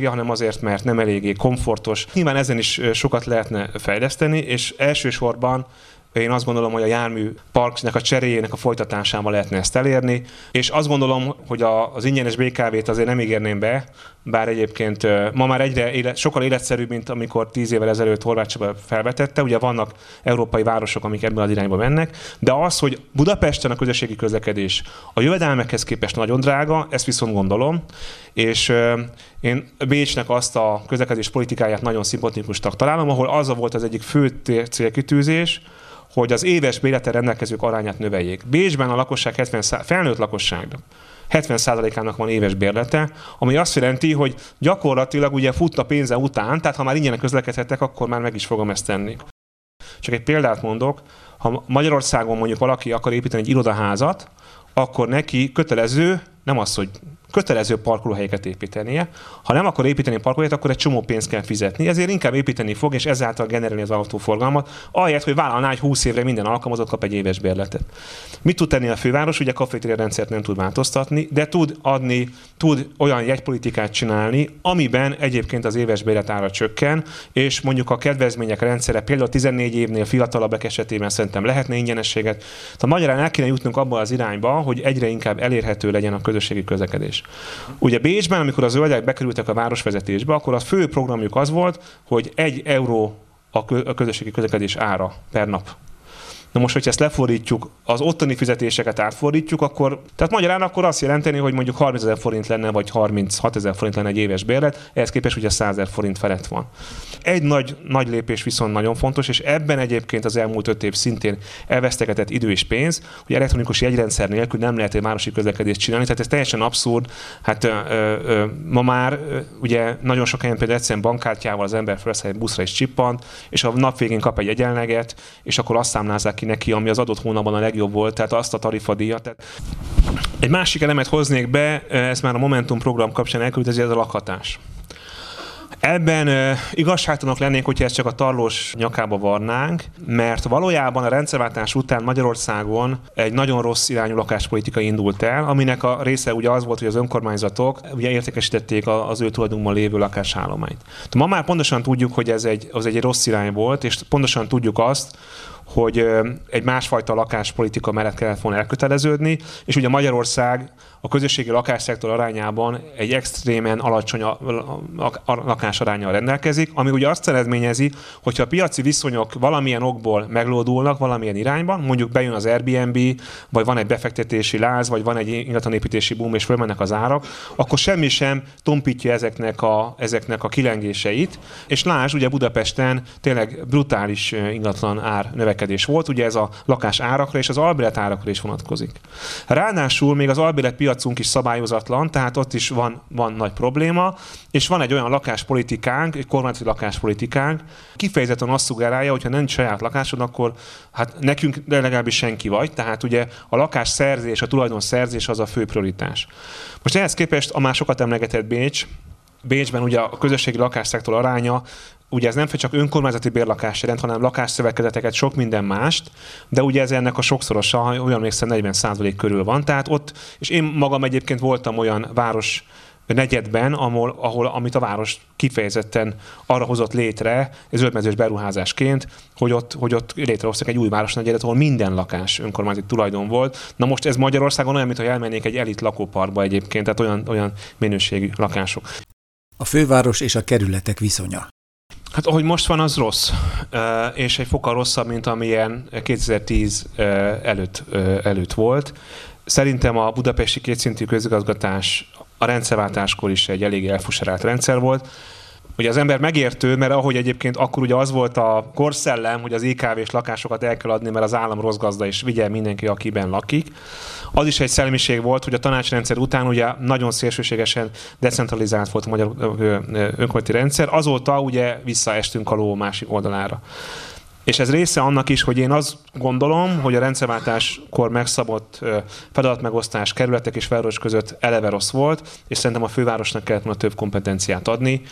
lefedettsége, hanem azért, mert nem eléggé komfortos. Nyilván ezen is sokat lehetne fejleszteni, és elsősorban Én azt gondolom, hogy a jármű parknak a cseréjének a folytatásával lehetne ezt elérni, és azt gondolom, hogy az ingyenes BKV-t azért nem ígérném be, bár egyébként ma már egyre élet, sokkal életszerűbb, mint amikor tíz évvel ezelőtt Horváth felvetette. Ugye vannak európai városok, amik ebben az irányba mennek, de az, hogy Budapesten a közösségi közlekedés a jövedelmekhez képest nagyon drága, ezt viszont gondolom, és én Bécsnek azt a közlekedés politikáját nagyon szimpatikusnak találom, ahol az volt az egyik fő célkitűzés, hogy az éves béleten rendelkezők arányát növeljék. Bécsben a lakosság 70 felnőtt lakosságnak 70%-ának van éves bérlete, ami azt jelenti, hogy gyakorlatilag ugye fut a pénze után, tehát ha már ingyen közlekedhetek, akkor már meg is fogom ezt tenni. Csak egy példát mondok, ha Magyarországon mondjuk valaki akar építeni egy irodaházat, akkor neki kötelező, nem az, hogy kötelező parkolóhelyeket építenie. Ha nem akar építeni parkolóhelyet, akkor egy csomó pénzt kell fizetni, ezért inkább építeni fog, és ezáltal generálni az autóforgalmat, ahelyett, hogy vállalná, hogy 20 évre minden alkalmazott kap egy éves bérletet. Mit tud tenni a főváros? Ugye a kafetéria rendszert nem tud változtatni, de tud adni, tud olyan jegypolitikát csinálni, amiben egyébként az éves bérlet ára csökken, és mondjuk a kedvezmények rendszere például 14 évnél fiatalabbak esetében szerintem lehetne ingyenességet. A magyarán el kéne jutnunk abba az irányba, hogy egyre inkább elérhető legyen a közösségi közlekedés. Ugye Bécsben, amikor a zöldek bekerültek a városvezetésbe, akkor a fő programjuk az volt, hogy egy euró a közösségi közlekedés ára per nap. Na most, hogyha ezt lefordítjuk, az ottani fizetéseket átfordítjuk, akkor, tehát magyarán akkor azt jelenteni, hogy mondjuk 30 ezer forint lenne, vagy 36 ezer forint lenne egy éves bérlet, ehhez képest ugye 100 ezer forint felett van. Egy nagy, nagy lépés viszont nagyon fontos, és ebben egyébként az elmúlt öt év szintén elvesztegetett idő és pénz, hogy elektronikus jegyrendszer nélkül nem lehet egy városi közlekedést csinálni, tehát ez teljesen abszurd. Hát ö, ö, ma már ö, ugye nagyon sok helyen például egyszerűen bankkártyával az ember felszáll egy buszra és csippant, és a nap végén kap egy egyenleget, és akkor azt számlázzák ki neki, ami az adott hónapban a legjobb volt, tehát azt a tarifadíjat. Tehát egy másik elemet hoznék be, ez már a Momentum program kapcsán elküldött, ez a lakhatás. Ebben uh, igazságtalanok lennénk, hogyha ezt csak a tarlós nyakába varnánk, mert valójában a rendszerváltás után Magyarországon egy nagyon rossz irányú lakáspolitika indult el, aminek a része ugye az volt, hogy az önkormányzatok ugye értékesítették az ő tulajdonban lévő lakásállományt. De ma már pontosan tudjuk, hogy ez egy, az egy rossz irány volt, és pontosan tudjuk azt, hogy egy másfajta lakáspolitika mellett kellett volna elköteleződni, és ugye Magyarország a közösségi lakásszektor arányában egy extrémen alacsony a, a, rendelkezik, ami ugye azt eredményezi, hogyha a piaci viszonyok valamilyen okból meglódulnak valamilyen irányban, mondjuk bejön az Airbnb, vagy van egy befektetési láz, vagy van egy ingatlanépítési boom, és fölmennek az árak, akkor semmi sem tompítja ezeknek a, ezeknek a kilengéseit, és lásd, ugye Budapesten tényleg brutális ingatlan ár növekedés volt, ugye ez a lakás árakra és az albélet árakra is vonatkozik. Ráadásul még az albélet piacunk is szabályozatlan, tehát ott is van, van nagy probléma, és van egy olyan lakáspolitikánk, egy kormányzati lakáspolitikánk, kifejezetten azt szugerálja, hogyha nincs saját lakásod, akkor hát nekünk de legalábbis senki vagy, tehát ugye a lakás szerzés, a tulajdon szerzés az a fő prioritás. Most ehhez képest a másokat emlegetett Bécs, Bécsben ugye a közösségi lakásszektor aránya ugye ez nem csak önkormányzati bérlakás jelent, hanem lakásszövetkezeteket, sok minden mást, de ugye ez ennek a sokszorosa, olyan emlékszem 40% körül van, tehát ott, és én magam egyébként voltam olyan város negyedben, ahol, ahol, amit a város kifejezetten arra hozott létre, zöldmezős beruházásként, hogy ott, hogy ott létrehoztak egy új városnegyedet, ahol minden lakás önkormányzati tulajdon volt. Na most ez Magyarországon olyan, mintha elmennék egy elit lakóparkba egyébként, tehát olyan, olyan minőségű lakások. A főváros és a kerületek viszonya. Hát ahogy most van, az rossz, és egy fokkal rosszabb, mint amilyen 2010 előtt, előtt volt. Szerintem a budapesti kétszintű közigazgatás a rendszerváltáskor is egy elég elfuserált rendszer volt. Ugye az ember megértő, mert ahogy egyébként akkor ugye az volt a korszellem, hogy az IKV-s lakásokat el kell adni, mert az állam rossz gazda és vigye mindenki, akiben lakik. Az is egy szellemiség volt, hogy a tanácsrendszer után ugye nagyon szélsőségesen decentralizált volt a magyar önkormányzati rendszer, azóta ugye visszaestünk a ló másik oldalára. És ez része annak is, hogy én azt gondolom, hogy a rendszerváltáskor megszabott feladatmegosztás kerületek és város között eleve rossz volt, és szerintem a fővárosnak kellett volna több kompetenciát adni.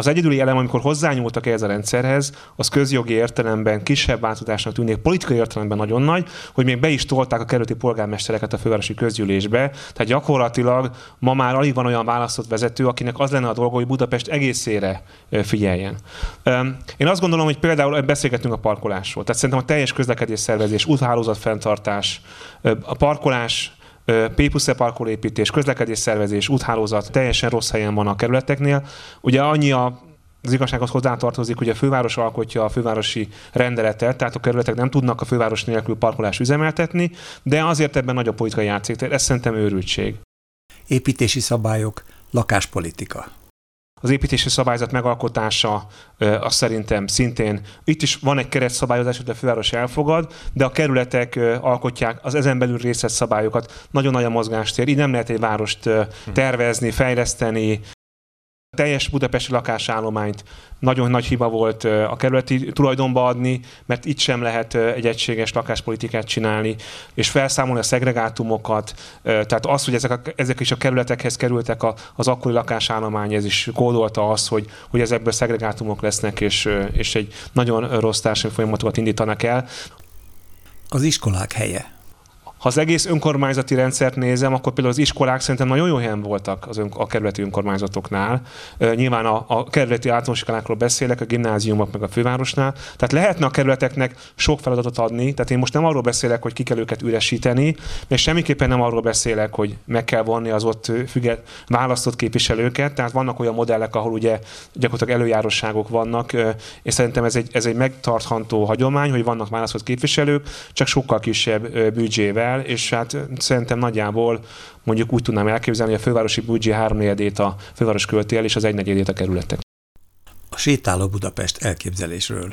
Az egyedüli elem, amikor hozzányúltak ehhez a rendszerhez, az közjogi értelemben kisebb változásnak tűnik, politikai értelemben nagyon nagy, hogy még be is tolták a kerületi polgármestereket a fővárosi közgyűlésbe. Tehát gyakorlatilag ma már alig van olyan választott vezető, akinek az lenne a dolga, hogy Budapest egészére figyeljen. Én azt gondolom, hogy például beszélgetünk a parkolásról. Tehát szerintem a teljes közlekedés szervezés, úthálózat fenntartás, a parkolás P plusz parkolépítés, közlekedés szervezés, úthálózat teljesen rossz helyen van a kerületeknél. Ugye annyi a az igazsághoz hozzátartozik, hogy a főváros alkotja a fővárosi rendeletet, tehát a kerületek nem tudnak a főváros nélkül parkolás üzemeltetni, de azért ebben nagy a politikai játszik, ez szerintem őrültség. Építési szabályok, lakáspolitika. Az építési szabályzat megalkotása az szerintem szintén, itt is van egy keretszabályozás, hogy a főváros elfogad, de a kerületek alkotják az ezen belül részlet szabályokat. Nagyon nagy a mozgástér, így nem lehet egy várost tervezni, fejleszteni, teljes budapesti lakásállományt nagyon nagy hiba volt a kerületi tulajdonba adni, mert itt sem lehet egy egységes lakáspolitikát csinálni, és felszámolni a szegregátumokat. Tehát az, hogy ezek, a, ezek is a kerületekhez kerültek az akkori lakásállomány, ez is kódolta az, hogy, hogy ezekből szegregátumok lesznek, és, és egy nagyon rossz társadalmi folyamatokat indítanak el. Az iskolák helye ha az egész önkormányzati rendszert nézem, akkor például az iskolák szerintem nagyon jó helyen voltak az ön, a kerületi önkormányzatoknál. Nyilván a, a kerületi általános iskolákról beszélek, a gimnáziumok meg a fővárosnál. Tehát lehetne a kerületeknek sok feladatot adni. Tehát én most nem arról beszélek, hogy ki kell őket üresíteni, és semmiképpen nem arról beszélek, hogy meg kell vonni az ott függet, választott képviselőket. Tehát vannak olyan modellek, ahol ugye gyakorlatilag előjárosságok vannak, és szerintem ez egy, ez egy megtartható hagyomány, hogy vannak választott képviselők, csak sokkal kisebb büdzsével el, és hát szerintem nagyjából mondjuk úgy tudnám elképzelni, hogy a fővárosi büdzsé háromnegyedét a főváros költi el, és az egynegyedét a kerületek. A sétáló Budapest elképzelésről.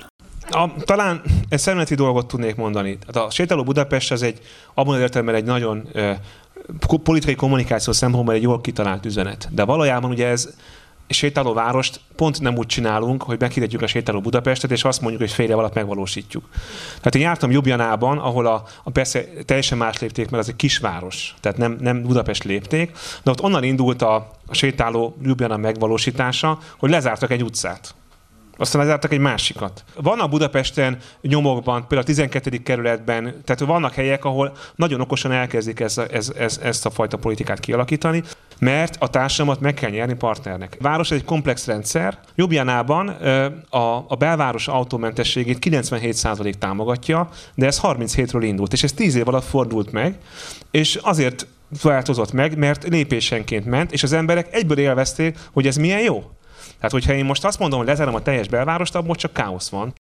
A, talán egy szemleti dolgot tudnék mondani. A sétáló Budapest az egy, abban az értelemben egy nagyon politikai kommunikáció szempontból egy jól kitalált üzenet. De valójában ugye ez sétáló várost pont nem úgy csinálunk, hogy meghirdetjük a sétáló Budapestet, és azt mondjuk, hogy fél év alatt megvalósítjuk. Tehát én jártam Jubjanában, ahol a, a persze teljesen más lépték, mert az egy kisváros, tehát nem, nem Budapest lépték, de ott onnan indult a, a sétáló Jubjana megvalósítása, hogy lezártak egy utcát. Aztán lezártak egy másikat. Vannak Budapesten nyomokban, például a 12. kerületben, tehát vannak helyek, ahol nagyon okosan elkezdik ez, ez, ez, ezt a fajta politikát kialakítani, mert a társadalmat meg kell nyerni partnernek. A város egy komplex rendszer. Jobbjánában a, a belváros autómentességét 97% támogatja, de ez 37-ről indult, és ez 10 év alatt fordult meg, és azért változott meg, mert lépésenként ment, és az emberek egyből élvezték, hogy ez milyen jó. Tehát, hogyha én most azt mondom, hogy lezárom a teljes belvárost, abban csak káosz van.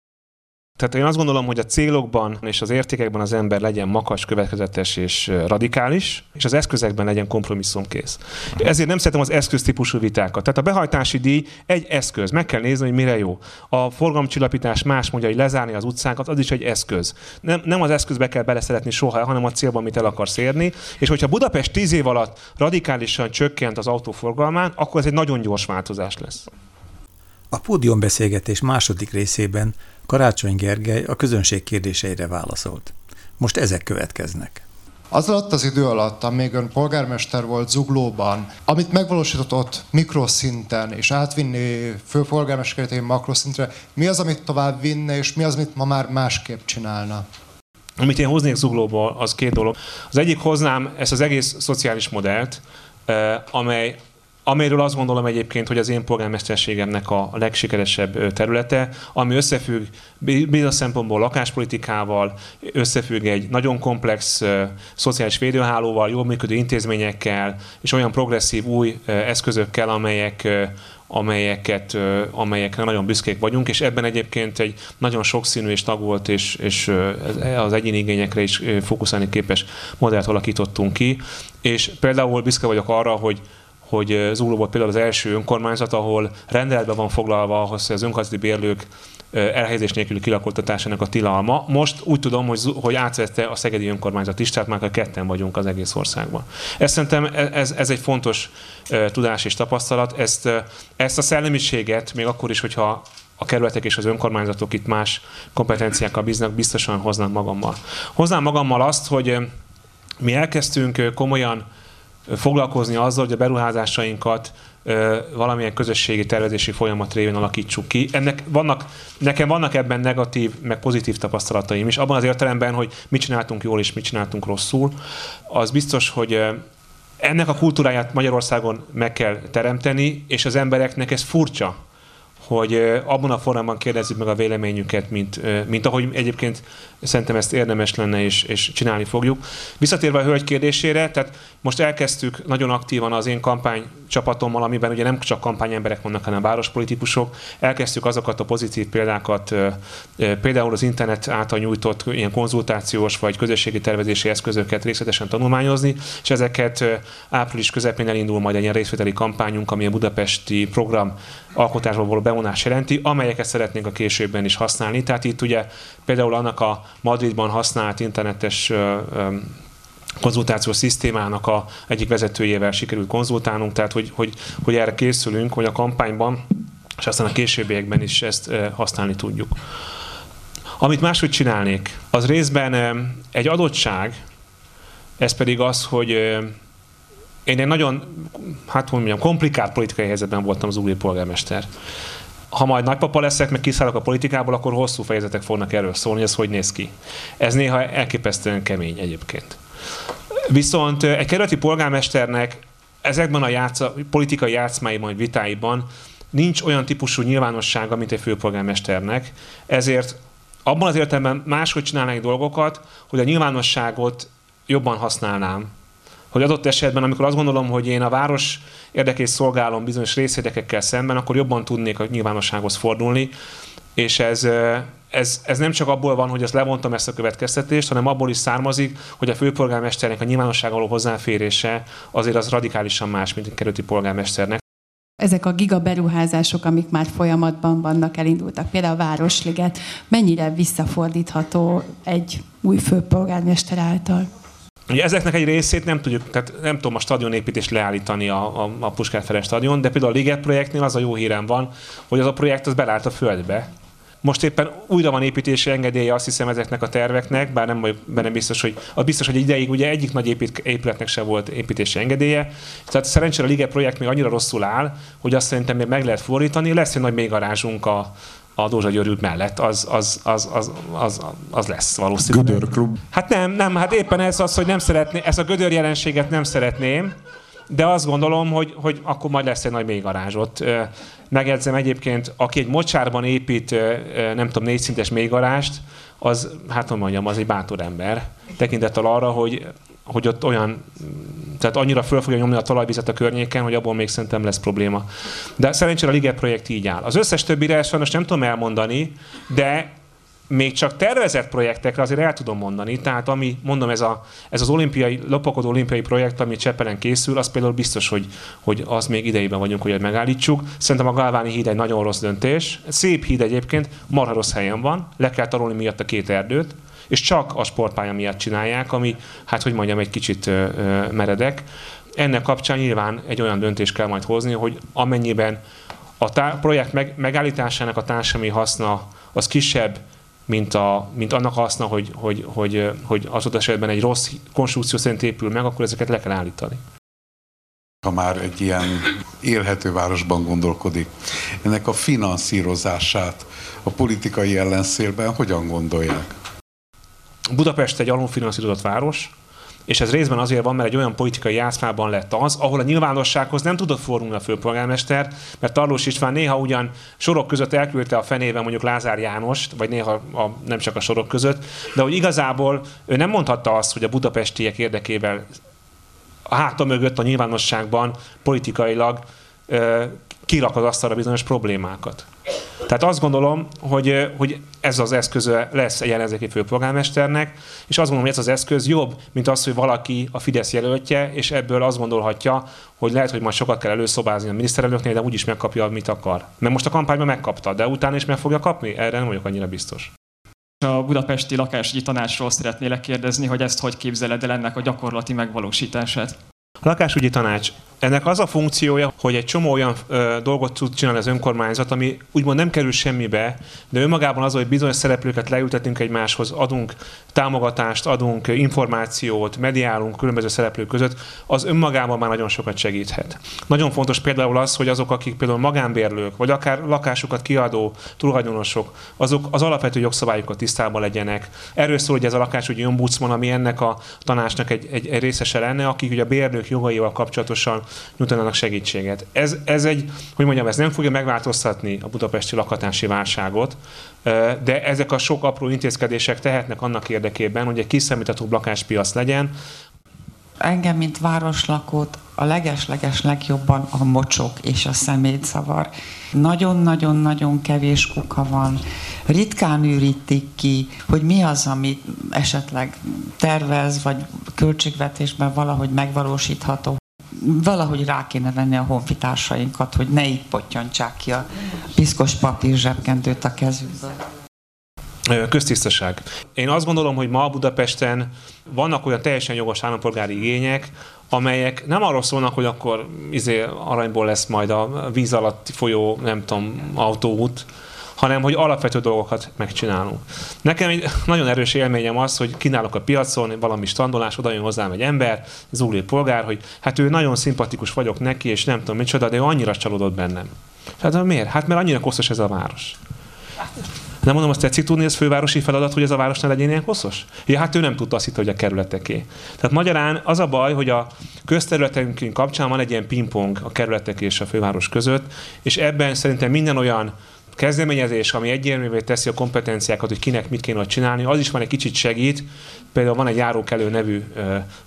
Tehát én azt gondolom, hogy a célokban és az értékekben az ember legyen makas, következetes és radikális, és az eszközekben legyen kompromisszumkész. Ezért nem szeretem az eszköztípusú vitákat. Tehát a behajtási díj egy eszköz. Meg kell nézni, hogy mire jó. A forgalomcsillapítás más mondja, hogy lezárni az utcákat, az is egy eszköz. Nem, nem az eszközbe kell beleszeretni soha, hanem a célban, amit el akarsz érni. És hogyha Budapest tíz év alatt radikálisan csökkent az autóforgalmán, akkor ez egy nagyon gyors változás lesz. A pódiumbeszélgetés második részében Karácsony Gergely a közönség kérdéseire válaszolt. Most ezek következnek. Az alatt az idő alatt, amíg ön polgármester volt Zuglóban, amit megvalósított ott mikroszinten, és átvinni főpolgármesterként makroszintre, mi az, amit tovább vinne, és mi az, amit ma már másképp csinálna? Amit én hoznék Zuglóból, az két dolog. Az egyik hoznám ezt az egész szociális modellt, eh, amely amelyről azt gondolom egyébként, hogy az én polgármesterségemnek a legsikeresebb területe, ami összefügg bizonyos szempontból lakáspolitikával, összefügg egy nagyon komplex szociális védőhálóval, jól működő intézményekkel, és olyan progresszív új uh, eszközökkel, amelyek amelyeket, amelyekre nagyon büszkék vagyunk, és ebben egyébként egy nagyon sokszínű és tagolt és, és az egyéni igényekre is fókuszálni képes modellt alakítottunk ki, és például büszke vagyok arra, hogy hogy Zugló volt például az első önkormányzat, ahol rendeletben van foglalva ahhoz, hogy az önkormányzati bérlők elhelyezés nélküli kilakoltatásának a tilalma. Most úgy tudom, hogy, hogy átvette a Szegedi önkormányzat is, tehát már a ketten vagyunk az egész országban. Ezt szerintem e, ez, ez egy fontos uh, tudás és tapasztalat. Ezt, ezt a szellemiséget, még akkor is, hogyha a kerületek és az önkormányzatok itt más kompetenciákkal bíznak, biztosan hoznak magammal. Hoznám magammal azt, hogy mi elkezdtünk komolyan foglalkozni azzal, hogy a beruházásainkat valamilyen közösségi tervezési folyamat révén alakítsuk ki. Ennek vannak, nekem vannak ebben negatív, meg pozitív tapasztalataim is, abban az értelemben, hogy mit csináltunk jól és mit csináltunk rosszul. Az biztos, hogy ennek a kultúráját Magyarországon meg kell teremteni, és az embereknek ez furcsa, hogy abban a formában kérdezzük meg a véleményünket, mint, mint ahogy egyébként szerintem ezt érdemes lenne és, és csinálni fogjuk. Visszatérve a hölgy kérdésére, tehát most elkezdtük nagyon aktívan az én kampány csapatommal, amiben ugye nem csak kampányemberek vannak, hanem várospolitikusok. Elkezdtük azokat a pozitív példákat, például az internet által nyújtott ilyen konzultációs vagy közösségi tervezési eszközöket részletesen tanulmányozni, és ezeket április közepén elindul majd egy ilyen részvételi kampányunk, ami a budapesti program alkotásból való bevonás jelenti, amelyeket szeretnénk a későbben is használni. Tehát itt ugye például annak a Madridban használt internetes konzultációs szisztémának a egyik vezetőjével sikerült konzultálnunk, tehát hogy, hogy, hogy erre készülünk, hogy a kampányban, és aztán a későbbiekben is ezt használni tudjuk. Amit máshogy csinálnék, az részben egy adottság, ez pedig az, hogy én egy nagyon, hát mondjam, komplikált politikai helyzetben voltam az új polgármester ha majd nagypapa leszek, meg kiszállok a politikából, akkor hosszú fejezetek fognak erről szólni, ez hogy néz ki. Ez néha elképesztően kemény egyébként. Viszont egy kerületi polgármesternek ezekben a játsza, politikai játszmáiban, vitáiban nincs olyan típusú nyilvánossága, mint egy főpolgármesternek, ezért abban az értelemben máshogy csinálnánk dolgokat, hogy a nyilvánosságot jobban használnám, hogy adott esetben, amikor azt gondolom, hogy én a város érdekét szolgálom bizonyos részérdekekkel szemben, akkor jobban tudnék a nyilvánossághoz fordulni, és ez, ez, ez nem csak abból van, hogy azt levontam ezt a következtetést, hanem abból is származik, hogy a főpolgármesternek a nyilvánossággal való hozzáférése azért az radikálisan más, mint a kerületi polgármesternek. Ezek a gigaberuházások, amik már folyamatban vannak, elindultak, például a Városliget, mennyire visszafordítható egy új főpolgármester által? Ugye ezeknek egy részét nem tudjuk, tehát nem tudom a stadionépítést leállítani a, a, a Puskás Ferenc stadion, de például a Liget projektnél az a jó hírem van, hogy az a projekt az belállt a földbe. Most éppen újra van építési engedélye, azt hiszem ezeknek a terveknek, bár nem vagyok benne biztos, hogy az biztos, hogy ideig ugye egyik nagy épít, épületnek se volt építési engedélye. Tehát szerencsére a Liget projekt még annyira rosszul áll, hogy azt szerintem még meg lehet fordítani. Lesz egy nagy mélygarázsunk a, a Dózsa György mellett, az, az, az, az, az, az lesz valószínűleg. Gödör klub. Hát nem, nem, hát éppen ez az, hogy nem szeretné, ezt a gödör jelenséget nem szeretném, de azt gondolom, hogy, hogy akkor majd lesz egy nagy mélygarázsot. Megjegyzem egyébként, aki egy mocsárban épít, nem tudom, négy szintes mélygarást, az, hát hogy mondjam, az egy bátor ember. Tekintettel arra, hogy hogy ott olyan, tehát annyira föl fogja nyomni a talajvizet a környéken, hogy abból még szerintem lesz probléma. De szerencsére a Liget projekt így áll. Az összes többire sajnos nem tudom elmondani, de még csak tervezett projektekre azért el tudom mondani. Tehát ami, mondom, ez, a, ez az olimpiai, lopakodó olimpiai projekt, ami Csepelen készül, az például biztos, hogy, hogy az még idejében vagyunk, hogy megállítsuk. Szerintem a Galváni híd egy nagyon rossz döntés. Szép híd egyébként, marha rossz helyen van, le kell tarolni miatt a két erdőt, és csak a sportpálya miatt csinálják, ami, hát hogy mondjam, egy kicsit meredek. Ennek kapcsán nyilván egy olyan döntést kell majd hozni, hogy amennyiben a tá- projekt meg- megállításának a társadalmi haszna az kisebb, mint, a, mint annak haszna, hogy, hogy, hogy, hogy az ott esetben egy rossz konstrukció szerint épül meg, akkor ezeket le kell állítani. Ha már egy ilyen élhető városban gondolkodik, ennek a finanszírozását a politikai ellenszélben hogyan gondolják? Budapest egy alulfinanszírozott város, és ez részben azért van, mert egy olyan politikai játszmában lett az, ahol a nyilvánossághoz nem tudott fordulni a főpolgármester, mert Tarlós István néha ugyan sorok között elküldte a fenébe mondjuk Lázár Jánost, vagy néha a, nem csak a sorok között, de hogy igazából ő nem mondhatta azt, hogy a budapestiek érdekével a háta mögött a nyilvánosságban politikailag kirak az asztalra bizonyos problémákat. Tehát azt gondolom, hogy, hogy ez az eszköze lesz egy ellenzéki főpolgármesternek, és azt gondolom, hogy ez az eszköz jobb, mint az, hogy valaki a Fidesz jelöltje, és ebből azt gondolhatja, hogy lehet, hogy majd sokat kell előszobázni a miniszterelnöknél, de úgyis megkapja, amit akar. Mert most a kampányban megkapta, de utána is meg fogja kapni? Erre nem vagyok annyira biztos. A budapesti lakásügyi tanácsról szeretnélek kérdezni, hogy ezt hogy képzeled el ennek a gyakorlati megvalósítását? A lakásügyi tanács Ennek az a funkciója, hogy egy csomó olyan ö, dolgot tud csinálni az önkormányzat, ami úgymond nem kerül semmibe, de önmagában az, hogy bizonyos szereplőket leültetünk egymáshoz, adunk támogatást, adunk információt, mediálunk különböző szereplők között, az önmagában már nagyon sokat segíthet. Nagyon fontos például az, hogy azok, akik például magánbérlők, vagy akár lakásukat kiadó tulajdonosok, azok az alapvető jogszabályokat tisztában legyenek. Erről szól, hogy ez a lakásügyi ombudsman, ami ennek a tanácsnak egy, egy, egy részese lenne, akik ugye a bérlők jogaival kapcsolatosan nyújtanának segítséget. Ez, ez egy, hogy mondjam, ez nem fogja megváltoztatni a budapesti lakhatási válságot, de ezek a sok apró intézkedések tehetnek annak érdekében, hogy egy kiszámíthatóbb lakáspiac legyen, engem, mint városlakót a leges-leges legjobban a mocsok és a szemét zavar. Nagyon-nagyon-nagyon kevés kuka van. Ritkán űrítik ki, hogy mi az, amit esetleg tervez, vagy költségvetésben valahogy megvalósítható valahogy rá kéne venni a honfitársainkat, hogy ne így pottyantsák ki a piszkos papír zsebkendőt a kezükből. Köztisztaság. Én azt gondolom, hogy ma Budapesten vannak olyan teljesen jogos állampolgári igények, amelyek nem arról szólnak, hogy akkor izé, aranyból lesz majd a víz alatt folyó, nem tudom, autóút, hanem hogy alapvető dolgokat megcsinálunk. Nekem egy nagyon erős élményem az, hogy kínálok a piacon valami standolás, oda jön hozzám egy ember, zúli polgár, hogy hát ő nagyon szimpatikus vagyok neki, és nem tudom micsoda, de ő annyira csalódott bennem. Hát miért? Hát mert annyira koszos ez a város. Nem mondom, azt tetszik tudni, ez fővárosi feladat, hogy ez a város ne legyen ilyen hosszos? Ja, hát ő nem tudta azt hitt, hogy a kerületeké. Tehát magyarán az a baj, hogy a közterületünk kapcsán van egy ilyen pingpong a kerületek és a főváros között, és ebben szerintem minden olyan kezdeményezés, ami egyértelművé teszi a kompetenciákat, hogy kinek mit kéne csinálni, az is van egy kicsit segít. Például van egy járókelő nevű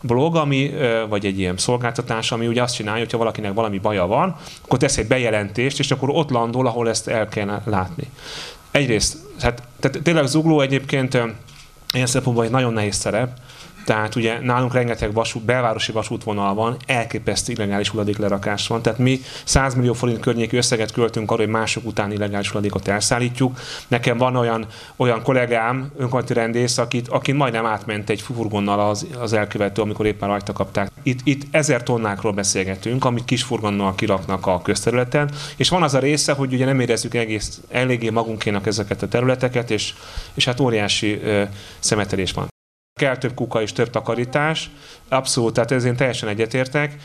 blog, ami, vagy egy ilyen szolgáltatás, ami ugye azt csinálja, hogyha valakinek valami baja van, akkor tesz egy bejelentést, és akkor ott landol, ahol ezt el kell látni. Egyrészt, hát, tehát tényleg Zugló egyébként ilyen szempontból egy nagyon nehéz szerep, tehát ugye nálunk rengeteg vasút, belvárosi vasútvonal van, elképesztő illegális hulladéklerakás van. Tehát mi 100 millió forint környékű összeget költünk arra, hogy mások után illegális hulladékot elszállítjuk. Nekem van olyan, olyan kollégám, önkormányzati rendész, akit, aki majdnem átment egy furgonnal az, az elkövető, amikor éppen rajta kapták. Itt, itt ezer tonnákról beszélgetünk, amit kis furgonnal kiraknak a közterületen, és van az a része, hogy ugye nem érezzük egész eléggé magunkénak ezeket a területeket, és, és hát óriási ö, szemetelés van. Kell több kuka és több takarítás. Abszolút, tehát ezért teljesen egyetértek.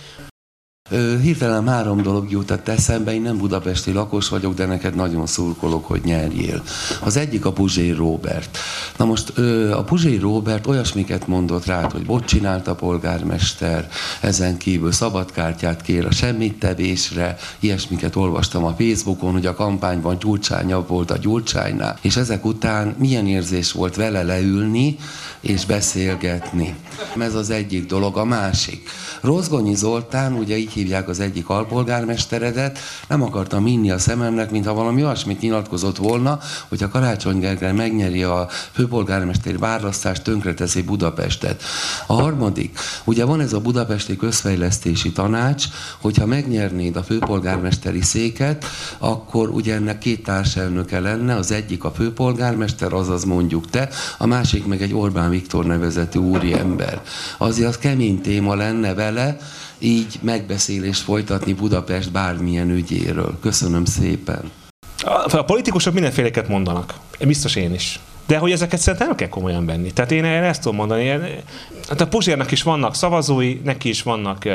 Hirtelen három dolog jutott eszembe, én nem budapesti lakos vagyok, de neked nagyon szurkolok, hogy nyerjél. Az egyik a Puzsé Robert. Na most a Puzsé Robert olyasmiket mondott rá, hogy bot csinált a polgármester, ezen kívül szabadkártyát kér a semmit tevésre, ilyesmiket olvastam a Facebookon, hogy a kampányban gyurcsányabb volt a gyurcsánynál, és ezek után milyen érzés volt vele leülni és beszélgetni. Ez az egyik dolog. A másik. Rozgonyi Zoltán, ugye így hívják az egyik alpolgármesteredet, nem akartam minni a szememnek, mintha valami olyasmit nyilatkozott volna, hogy a Karácsony Gergely megnyeri a főpolgármesteri választást, tönkreteszi Budapestet. A harmadik, ugye van ez a budapesti közfejlesztési tanács, hogyha megnyernéd a főpolgármesteri széket, akkor ugye ennek két társelnöke lenne, az egyik a főpolgármester, azaz mondjuk te, a másik meg egy Orbán Viktor nevezetű úriember. Azért az kemény téma lenne vele, így megbeszélést folytatni Budapest bármilyen ügyéről. Köszönöm szépen. A, a politikusok mindenféleket mondanak. Biztos én is. De hogy ezeket szerintem nem kell komolyan venni. Tehát én ezt tudom mondani. Hát a Puzsérnak is vannak szavazói, neki is vannak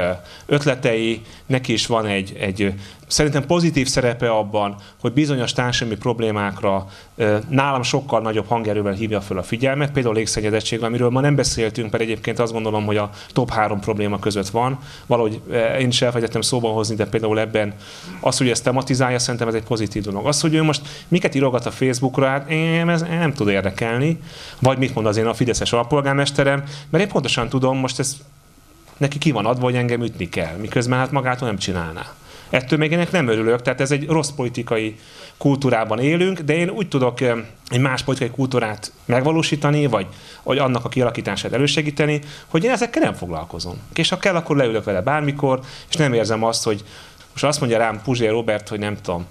ötletei, neki is van egy, egy szerintem pozitív szerepe abban, hogy bizonyos társadalmi problémákra nálam sokkal nagyobb hangerővel hívja fel a figyelmet, például légszennyezettség, amiről ma nem beszéltünk, mert egyébként azt gondolom, hogy a top három probléma között van. Valahogy én is elfelejtettem szóban hozni, de például ebben az, hogy ezt tematizálja, szerintem ez egy pozitív dolog. Az, hogy ő most miket írogat a Facebookra, hát én ez nem tud érdekelni, vagy mit mond az én a Fideszes alpolgármesterem, mert én pontosan tudom, most ez neki ki van adva, hogy engem ütni kell, miközben hát magától nem csinálná. Ettől még ennek nem örülök, tehát ez egy rossz politikai kultúrában élünk, de én úgy tudok egy más politikai kultúrát megvalósítani, vagy, vagy annak a kialakítását elősegíteni, hogy én ezekkel nem foglalkozom. És ha kell, akkor leülök vele bármikor, és nem érzem azt, hogy most azt mondja rám Puzsér Robert, hogy nem tudom,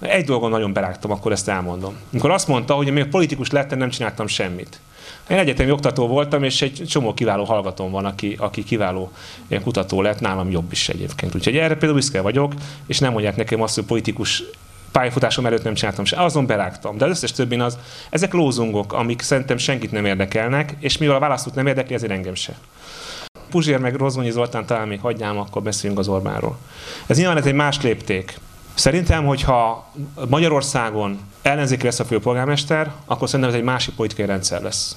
egy dolgon nagyon berágtam, akkor ezt elmondom. Amikor azt mondta, hogy még politikus lettem, nem csináltam semmit. Én egyetemi oktató voltam, és egy csomó kiváló hallgatóm van, aki, aki kiváló ilyen kutató lett, nálam jobb is egyébként. Úgyhogy erre például büszke vagyok, és nem mondják nekem azt, hogy politikus pályafutásom előtt nem csináltam se, azon berágtam. De az összes többin az, ezek lózungok, amik szerintem senkit nem érdekelnek, és mivel a választót nem érdekli, ezért engem se. Puzsér meg Rozgonyi Zoltán talán még hagyjám, akkor beszéljünk az Orbánról. Ez nyilván ez egy más lépték. Szerintem, hogyha Magyarországon ellenzéki lesz a főpolgármester, akkor szerintem ez egy másik politikai rendszer lesz.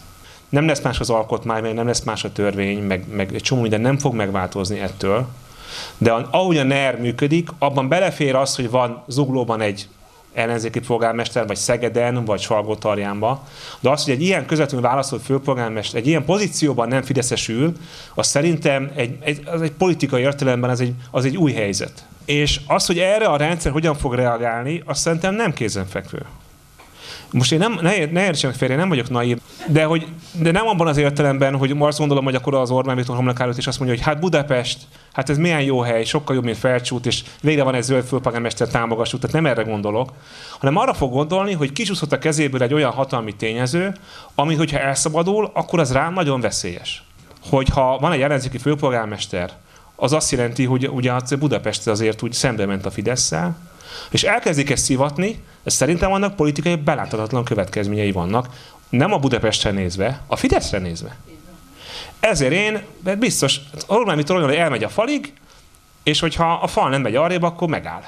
Nem lesz más az alkotmány, meg nem lesz más a törvény, meg, meg egy csomó minden nem fog megváltozni ettől. De ahogy a NER működik, abban belefér az, hogy van zuglóban egy ellenzéki polgármester, vagy Szegeden, vagy Salgótarjánba. De az, hogy egy ilyen közvetlenül választott főpolgármester egy ilyen pozícióban nem fideszesül, az szerintem egy, egy, az egy politikai értelemben az egy, az egy új helyzet. És az, hogy erre a rendszer hogyan fog reagálni, azt szerintem nem kézenfekvő. Most én nem, ne, ne értsenek félre, nem vagyok naív, de, hogy, de nem abban az értelemben, hogy azt gondolom, hogy akkor az Orbán Viktor homlok előtt is azt mondja, hogy hát Budapest, hát ez milyen jó hely, sokkal jobb, mint Felcsút, és végre van egy zöld főpolgármester támogassuk, tehát nem erre gondolok, hanem arra fog gondolni, hogy kicsúszott a kezéből egy olyan hatalmi tényező, ami, hogyha elszabadul, akkor az rám nagyon veszélyes. Hogyha van egy ellenzéki főpolgármester, az azt jelenti, hogy ugye Budapest azért úgy szembe ment a fidesz és elkezdik ezt szivatni, szerintem annak politikai beláthatatlan következményei vannak, nem a Budapestre nézve, a Fideszre nézve. Ezért én, mert biztos, Orbán Viktor olyan, hogy elmegy a falig, és hogyha a fal nem megy arrébb, akkor megáll.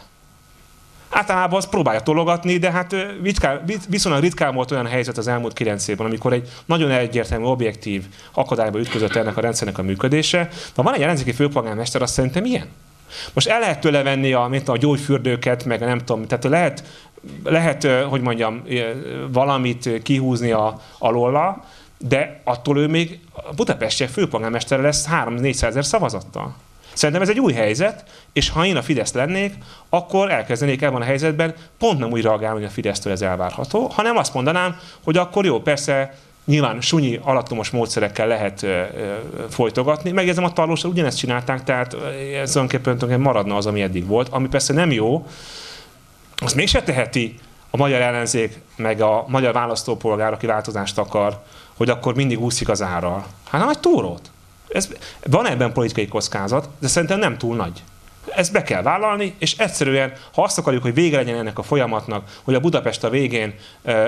Általában azt próbálja tologatni, de hát ritkán, viszonylag ritkán volt olyan helyzet az elmúlt kilenc évben, amikor egy nagyon egyértelmű, objektív akadályba ütközött ennek a rendszernek a működése. De van egy ellenzéki főpolgármester, azt szerintem ilyen. Most el lehet tőle venni a, mint a gyógyfürdőket, meg nem tudom, tehát lehet, lehet, hogy mondjam, valamit kihúzni a, alóla, de attól ő még budapestiek főpolgármestere lesz 3-400 ezer szavazattal. Szerintem ez egy új helyzet, és ha én a Fidesz lennék, akkor elkezdenék ebben a helyzetben pont nem úgy reagálni, hogy a Fidesztől ez elvárható, hanem azt mondanám, hogy akkor jó, persze Nyilván sunyi alattomos módszerekkel lehet ö, ö, folytogatni. Megjegyzem, a tarlósra ugyanezt csinálták, tehát ez tulajdonképpen maradna az, ami eddig volt, ami persze nem jó, azt mégse teheti a magyar ellenzék, meg a magyar választópolgár, aki változást akar, hogy akkor mindig úszik az árral. Hát nem egy túrót. Ez, van ebben politikai kockázat, de szerintem nem túl nagy. Ezt be kell vállalni, és egyszerűen, ha azt akarjuk, hogy vége legyen ennek a folyamatnak, hogy a Budapest a végén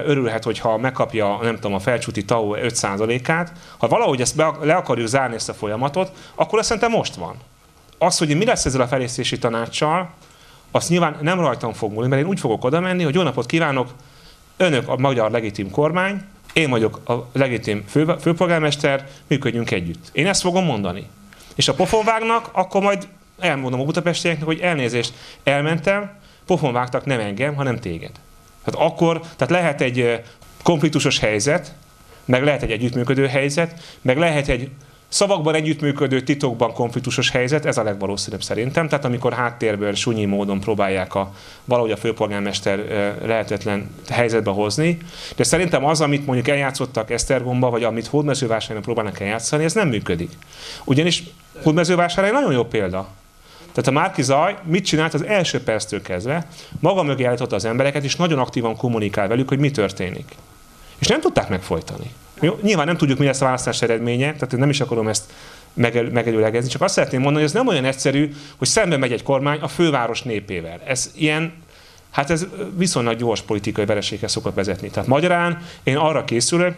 örülhet, hogyha megkapja, nem tudom, a felcsúti TAU 5%-át, ha valahogy ezt be, le akarjuk zárni ezt a folyamatot, akkor azt szerintem most van. Az, hogy mi lesz ezzel a felészési tanácssal, azt nyilván nem rajtam fog múlni, mert én úgy fogok oda menni, hogy jó napot kívánok, önök a magyar legitim kormány, én vagyok a legitim fő, főpolgármester, működjünk együtt. Én ezt fogom mondani. És a pofon vágnak, akkor majd elmondom a budapestieknek, hogy elnézést, elmentem, pofon vágtak nem engem, hanem téged. Tehát akkor, tehát lehet egy konfliktusos helyzet, meg lehet egy együttműködő helyzet, meg lehet egy szavakban együttműködő, titokban konfliktusos helyzet, ez a legvalószínűbb szerintem. Tehát amikor háttérből sunyi módon próbálják a, valahogy a főpolgármester lehetetlen helyzetbe hozni. De szerintem az, amit mondjuk eljátszottak Esztergomba, vagy amit Hódmezővásárhelyen próbálnak eljátszani, ez nem működik. Ugyanis Hódmezővásárhely nagyon jó példa. Tehát a Márki Zaj mit csinált az első perctől kezdve? Maga mögé állította az embereket, és nagyon aktívan kommunikál velük, hogy mi történik. És nem tudták megfojtani. Jó, nyilván nem tudjuk, mi lesz a választás eredménye, tehát nem is akarom ezt megel, megelőlegezni, csak azt szeretném mondani, hogy ez nem olyan egyszerű, hogy szembe megy egy kormány a főváros népével. Ez ilyen, hát ez viszonylag gyors politikai vereséghez szokott vezetni. Tehát magyarán én arra készülök,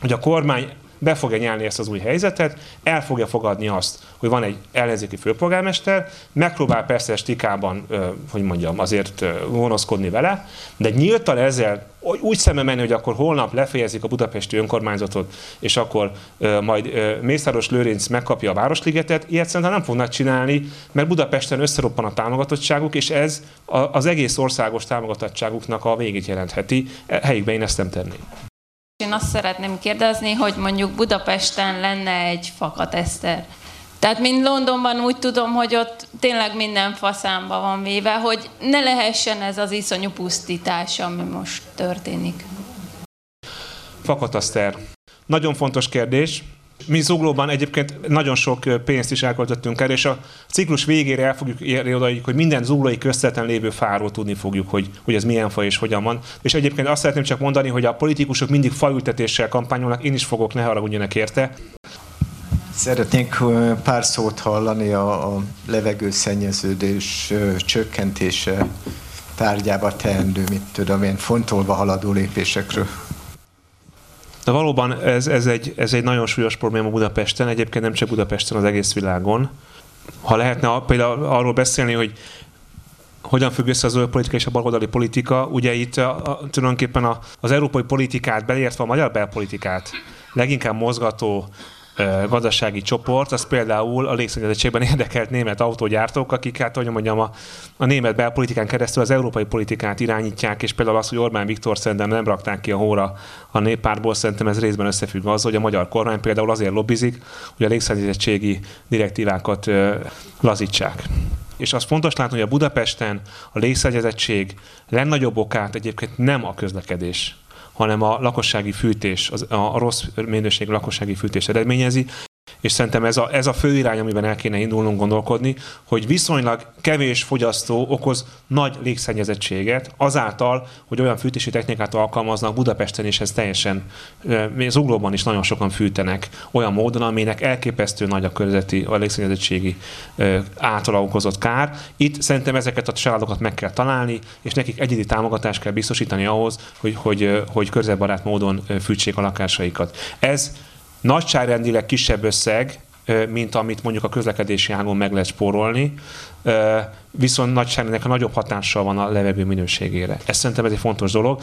hogy a kormány be fogja nyelni ezt az új helyzetet, el fogja fogadni azt, hogy van egy ellenzéki főpolgármester, megpróbál persze stikában, hogy mondjam, azért vonoszkodni vele, de nyíltan ezzel úgy szembe menni, hogy akkor holnap lefejezik a budapesti önkormányzatot, és akkor majd Mészáros Lőrinc megkapja a Városligetet, ilyet szerintem nem fognak csinálni, mert Budapesten összeroppan a támogatottságuk, és ez az egész országos támogatottságuknak a végét jelentheti. E, helyükben én ezt nem tenném. Én azt szeretném kérdezni, hogy mondjuk Budapesten lenne egy fakateszter. Tehát, mint Londonban úgy tudom, hogy ott tényleg minden faszámba van véve, hogy ne lehessen ez az iszonyú pusztítás, ami most történik. Fakataszter. Nagyon fontos kérdés. Mi Zuglóban egyébként nagyon sok pénzt is elköltöttünk erre, és a ciklus végére el fogjuk érni odaig, hogy minden zuglói közterületen lévő fáról tudni fogjuk, hogy, hogy ez milyen faj és hogyan van. És egyébként azt szeretném csak mondani, hogy a politikusok mindig faültetéssel kampányolnak, én is fogok, ne haragudjanak érte. Szeretnénk pár szót hallani a, a levegőszennyeződés csökkentése tárgyába teendő, mit tudom én, fontolva haladó lépésekről. De valóban ez, ez, egy, ez egy nagyon súlyos probléma Budapesten, egyébként nem csak Budapesten, az egész világon. Ha lehetne például arról beszélni, hogy hogyan függ össze az zöld politika és a baloldali politika, ugye itt a, a, tulajdonképpen a, az európai politikát, beleértve a magyar belpolitikát leginkább mozgató gazdasági csoport, az például a légszennyezettségben érdekelt német autógyártók, akik hát, hogy mondjam, a, a német belpolitikán keresztül az európai politikát irányítják, és például az, hogy Orbán Viktor szerintem nem rakták ki a hóra a néppárból, szerintem ez részben összefügg az, hogy a magyar kormány például azért lobbizik, hogy a légszennyezettségi direktívákat lazítsák. És az fontos látni, hogy a Budapesten a légszennyezettség legnagyobb okát egyébként nem a közlekedés, hanem a lakossági fűtés, az, a rossz minőségű lakossági fűtés eredményezi, és szerintem ez a, ez a fő irány, amiben el kéne indulnunk gondolkodni, hogy viszonylag kevés fogyasztó okoz nagy légszennyezettséget azáltal, hogy olyan fűtési technikát alkalmaznak Budapesten, és ez teljesen, Zuglóban is nagyon sokan fűtenek olyan módon, aminek elképesztő nagy a körzeti, a légszennyezettségi általa okozott kár. Itt szerintem ezeket a családokat meg kell találni, és nekik egyedi támogatást kell biztosítani ahhoz, hogy, hogy, hogy körzetbarát módon fűtsék a lakásaikat. Ez nagyságrendileg kisebb összeg, mint amit mondjuk a közlekedési ágon meg lehet spórolni, viszont nagyságrendileg a nagyobb hatással van a levegő minőségére. Ez szerintem ez egy fontos dolog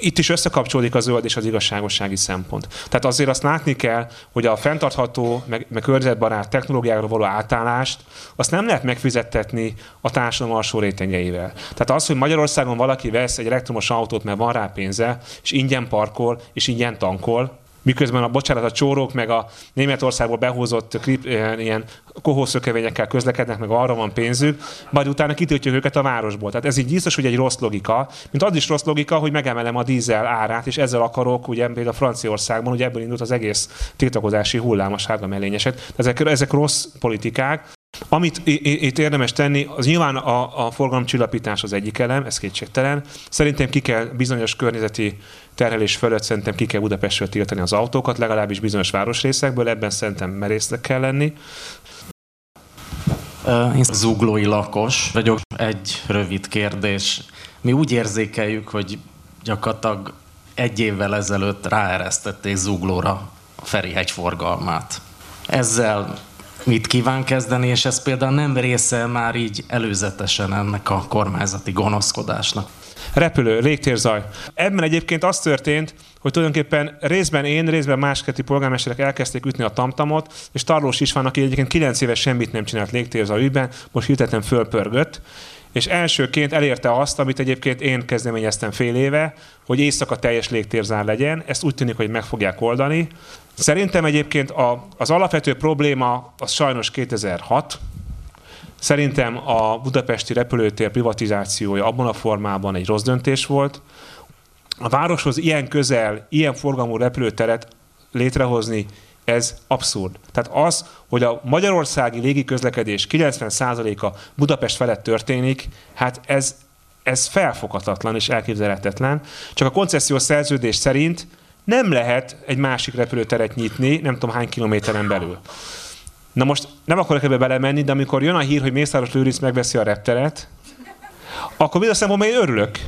itt is összekapcsolódik a zöld és az igazságossági szempont. Tehát azért azt látni kell, hogy a fenntartható, meg, meg környezetbarát technológiára való átállást, azt nem lehet megfizettetni a társadalom alsó rétegeivel. Tehát az, hogy Magyarországon valaki vesz egy elektromos autót, mert van rá pénze, és ingyen parkol, és ingyen tankol, miközben a bocsánat, a csórók meg a Németországból behúzott klip, ilyen, kohószökevényekkel közlekednek, meg arra van pénzük, majd utána kitöltjük őket a városból. Tehát ez így biztos, hogy egy rossz logika, mint az is rossz logika, hogy megemelem a dízel árát, és ezzel akarok, ugye például Franciaországban, ugye ebből indult az egész tiltakozási hullám a sárga mellényeset. Ezek, ezek rossz politikák, amit itt érdemes tenni, az nyilván a, a forgalomcsillapítás az egyik elem, ez kétségtelen. Szerintem ki kell bizonyos környezeti terhelés fölött szerintem ki kell Budapestről tiltani az autókat, legalábbis bizonyos városrészekből, ebben szerintem merésznek kell lenni. Én zuglói lakos vagyok. Egy rövid kérdés. Mi úgy érzékeljük, hogy gyakorlatilag egy évvel ezelőtt ráeresztették zuglóra a Ferihegy forgalmát. Ezzel mit kíván kezdeni, és ez például nem része már így előzetesen ennek a kormányzati gonoszkodásnak. Repülő, légtérzaj. Ebben egyébként az történt, hogy tulajdonképpen részben én, részben más keti polgármesterek elkezdték ütni a tamtamot, és Tarlós is van, aki egyébként 9 éves semmit nem csinált légtérzaj most hirtelen fölpörgött, és elsőként elérte azt, amit egyébként én kezdeményeztem fél éve, hogy éjszaka teljes légtérzár legyen. Ezt úgy tűnik, hogy meg fogják oldani. Szerintem egyébként a, az alapvető probléma az sajnos 2006, Szerintem a budapesti repülőtér privatizációja abban a formában egy rossz döntés volt. A városhoz ilyen közel, ilyen forgalmú repülőteret létrehozni, ez abszurd. Tehát az, hogy a magyarországi légiközlekedés 90%-a Budapest felett történik, hát ez, ez felfoghatatlan és elképzelhetetlen. Csak a koncesziós szerződés szerint nem lehet egy másik repülőteret nyitni, nem tudom hány kilométeren belül. Na most nem akarok ebbe belemenni, de amikor jön a hír, hogy Mészáros Lőrinc megveszi a repteret, akkor biztos szempontból én örülök.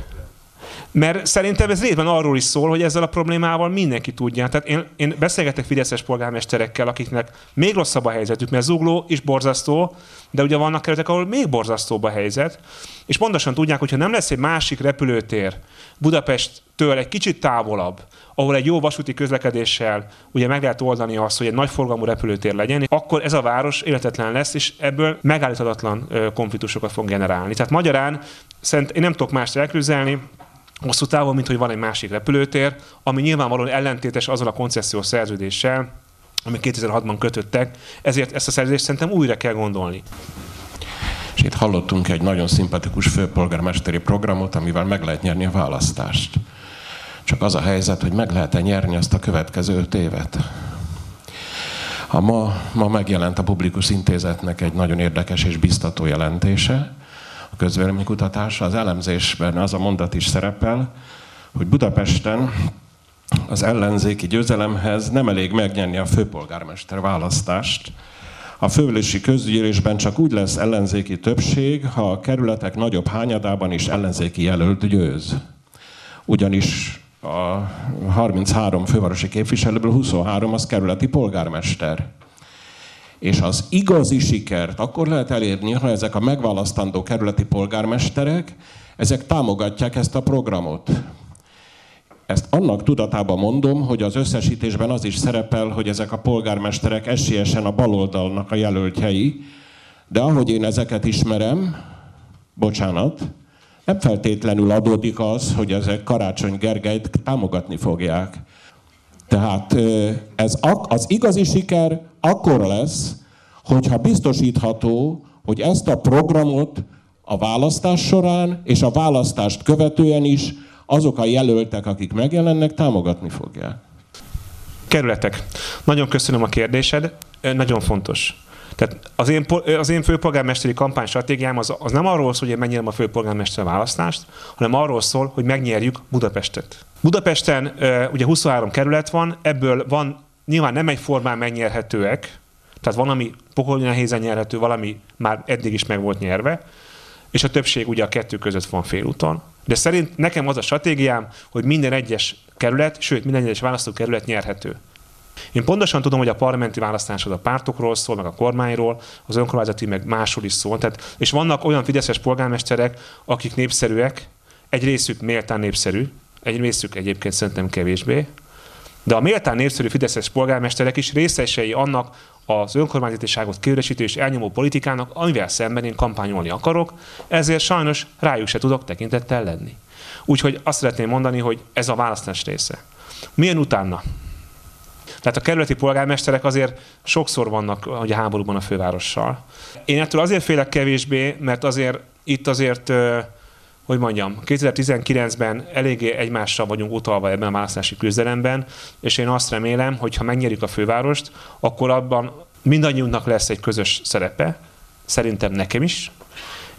Mert szerintem ez részben arról is szól, hogy ezzel a problémával mindenki tudja. Tehát én, én beszélgetek fideszes polgármesterekkel, akiknek még rosszabb a helyzetük, mert zugló is borzasztó, de ugye vannak kerületek, ahol még borzasztóbb a helyzet. És pontosan tudják, hogy ha nem lesz egy másik repülőtér Budapesttől egy kicsit távolabb, ahol egy jó vasúti közlekedéssel ugye meg lehet oldani azt, hogy egy nagyforgalmú repülőtér legyen, akkor ez a város életetlen lesz, és ebből megállíthatatlan konfliktusokat fog generálni. Tehát magyarán szerint én nem tudok mást elképzelni, hosszú távon, mint hogy van egy másik repülőtér, ami nyilvánvalóan ellentétes azzal a koncesziós szerződéssel, amit 2006-ban kötöttek, ezért ezt a szerződést szerintem újra kell gondolni. És itt hallottunk egy nagyon szimpatikus főpolgármesteri programot, amivel meg lehet nyerni a választást. Csak az a helyzet, hogy meg lehet-e nyerni azt a következő öt évet. A ma, ma megjelent a Publikus Intézetnek egy nagyon érdekes és biztató jelentése, a közvéleménykutatás. Az elemzésben az a mondat is szerepel, hogy Budapesten az ellenzéki győzelemhez nem elég megnyerni a főpolgármester választást. A fővülési közgyűlésben csak úgy lesz ellenzéki többség, ha a kerületek nagyobb hányadában is ellenzéki jelölt győz. Ugyanis a 33 fővárosi képviselőből 23 az kerületi polgármester. És az igazi sikert akkor lehet elérni, ha ezek a megválasztandó kerületi polgármesterek, ezek támogatják ezt a programot. Ezt annak tudatában mondom, hogy az összesítésben az is szerepel, hogy ezek a polgármesterek esélyesen a baloldalnak a jelöltjei, de ahogy én ezeket ismerem, bocsánat, nem feltétlenül adódik az, hogy ezek Karácsony Gergelyt támogatni fogják. Tehát ez az igazi siker akkor lesz, hogyha biztosítható, hogy ezt a programot a választás során és a választást követően is azok a jelöltek, akik megjelennek, támogatni fogják. Kerületek. Nagyon köszönöm a kérdésed, nagyon fontos. Tehát az én, az én főpolgármesteri stratégiám az, az nem arról szól, hogy én megnyerem a főpolgármester választást, hanem arról szól, hogy megnyerjük Budapestet. Budapesten ugye 23 kerület van, ebből van nyilván nem egyformán megnyerhetőek, tehát van, ami pokolni nehézen nyerhető, valami már eddig is meg volt nyerve, és a többség ugye a kettő között van félúton. De szerint nekem az a stratégiám, hogy minden egyes kerület, sőt minden egyes választókerület nyerhető. Én pontosan tudom, hogy a parlamenti választás az a pártokról szól, meg a kormányról, az önkormányzati meg másról is szól. Tehát, és vannak olyan fideszes polgármesterek, akik népszerűek, egy részük méltán népszerű, egy részük egyébként szerintem kevésbé, de a méltán népszerű fideszes polgármesterek is részesei annak az önkormányzatiságot kiüresítő és elnyomó politikának, amivel szemben én kampányolni akarok, ezért sajnos rájuk se tudok tekintettel lenni. Úgyhogy azt szeretném mondani, hogy ez a választás része. Milyen utána? Tehát a kerületi polgármesterek azért sokszor vannak a háborúban a fővárossal. Én ettől azért félek kevésbé, mert azért itt azért hogy mondjam, 2019-ben eléggé egymással vagyunk utalva ebben a választási küzdelemben, és én azt remélem, hogy ha megnyerjük a fővárost, akkor abban mindannyiunknak lesz egy közös szerepe, szerintem nekem is,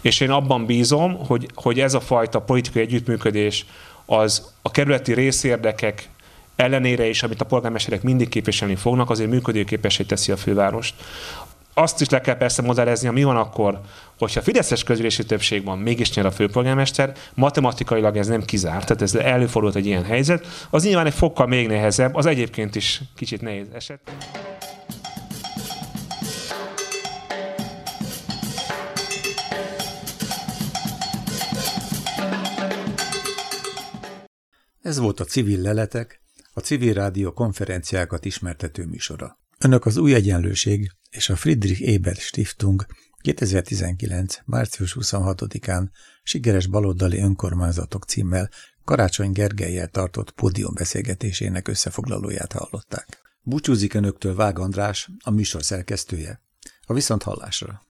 és én abban bízom, hogy, hogy ez a fajta politikai együttműködés az a kerületi részérdekek ellenére is, amit a polgármesterek mindig képviselni fognak, azért működőképessé teszi a fővárost. Azt is le kell persze modellezni, mi van akkor, hogyha Fideszes közülési többség van, mégis nyer a főpolgármester, matematikailag ez nem kizárt, tehát ez előfordult egy ilyen helyzet, az nyilván egy fokkal még nehezebb, az egyébként is kicsit nehéz eset. Ez volt a Civil Leletek, a Civil Rádió konferenciákat ismertető műsora. Önök az Új Egyenlőség és a Friedrich Ebert Stiftung 2019. március 26-án sikeres baloldali önkormányzatok címmel Karácsony Gergelyel tartott pódiumbeszélgetésének összefoglalóját hallották. Búcsúzik önöktől Vág András, a műsor szerkesztője. A viszont hallásra!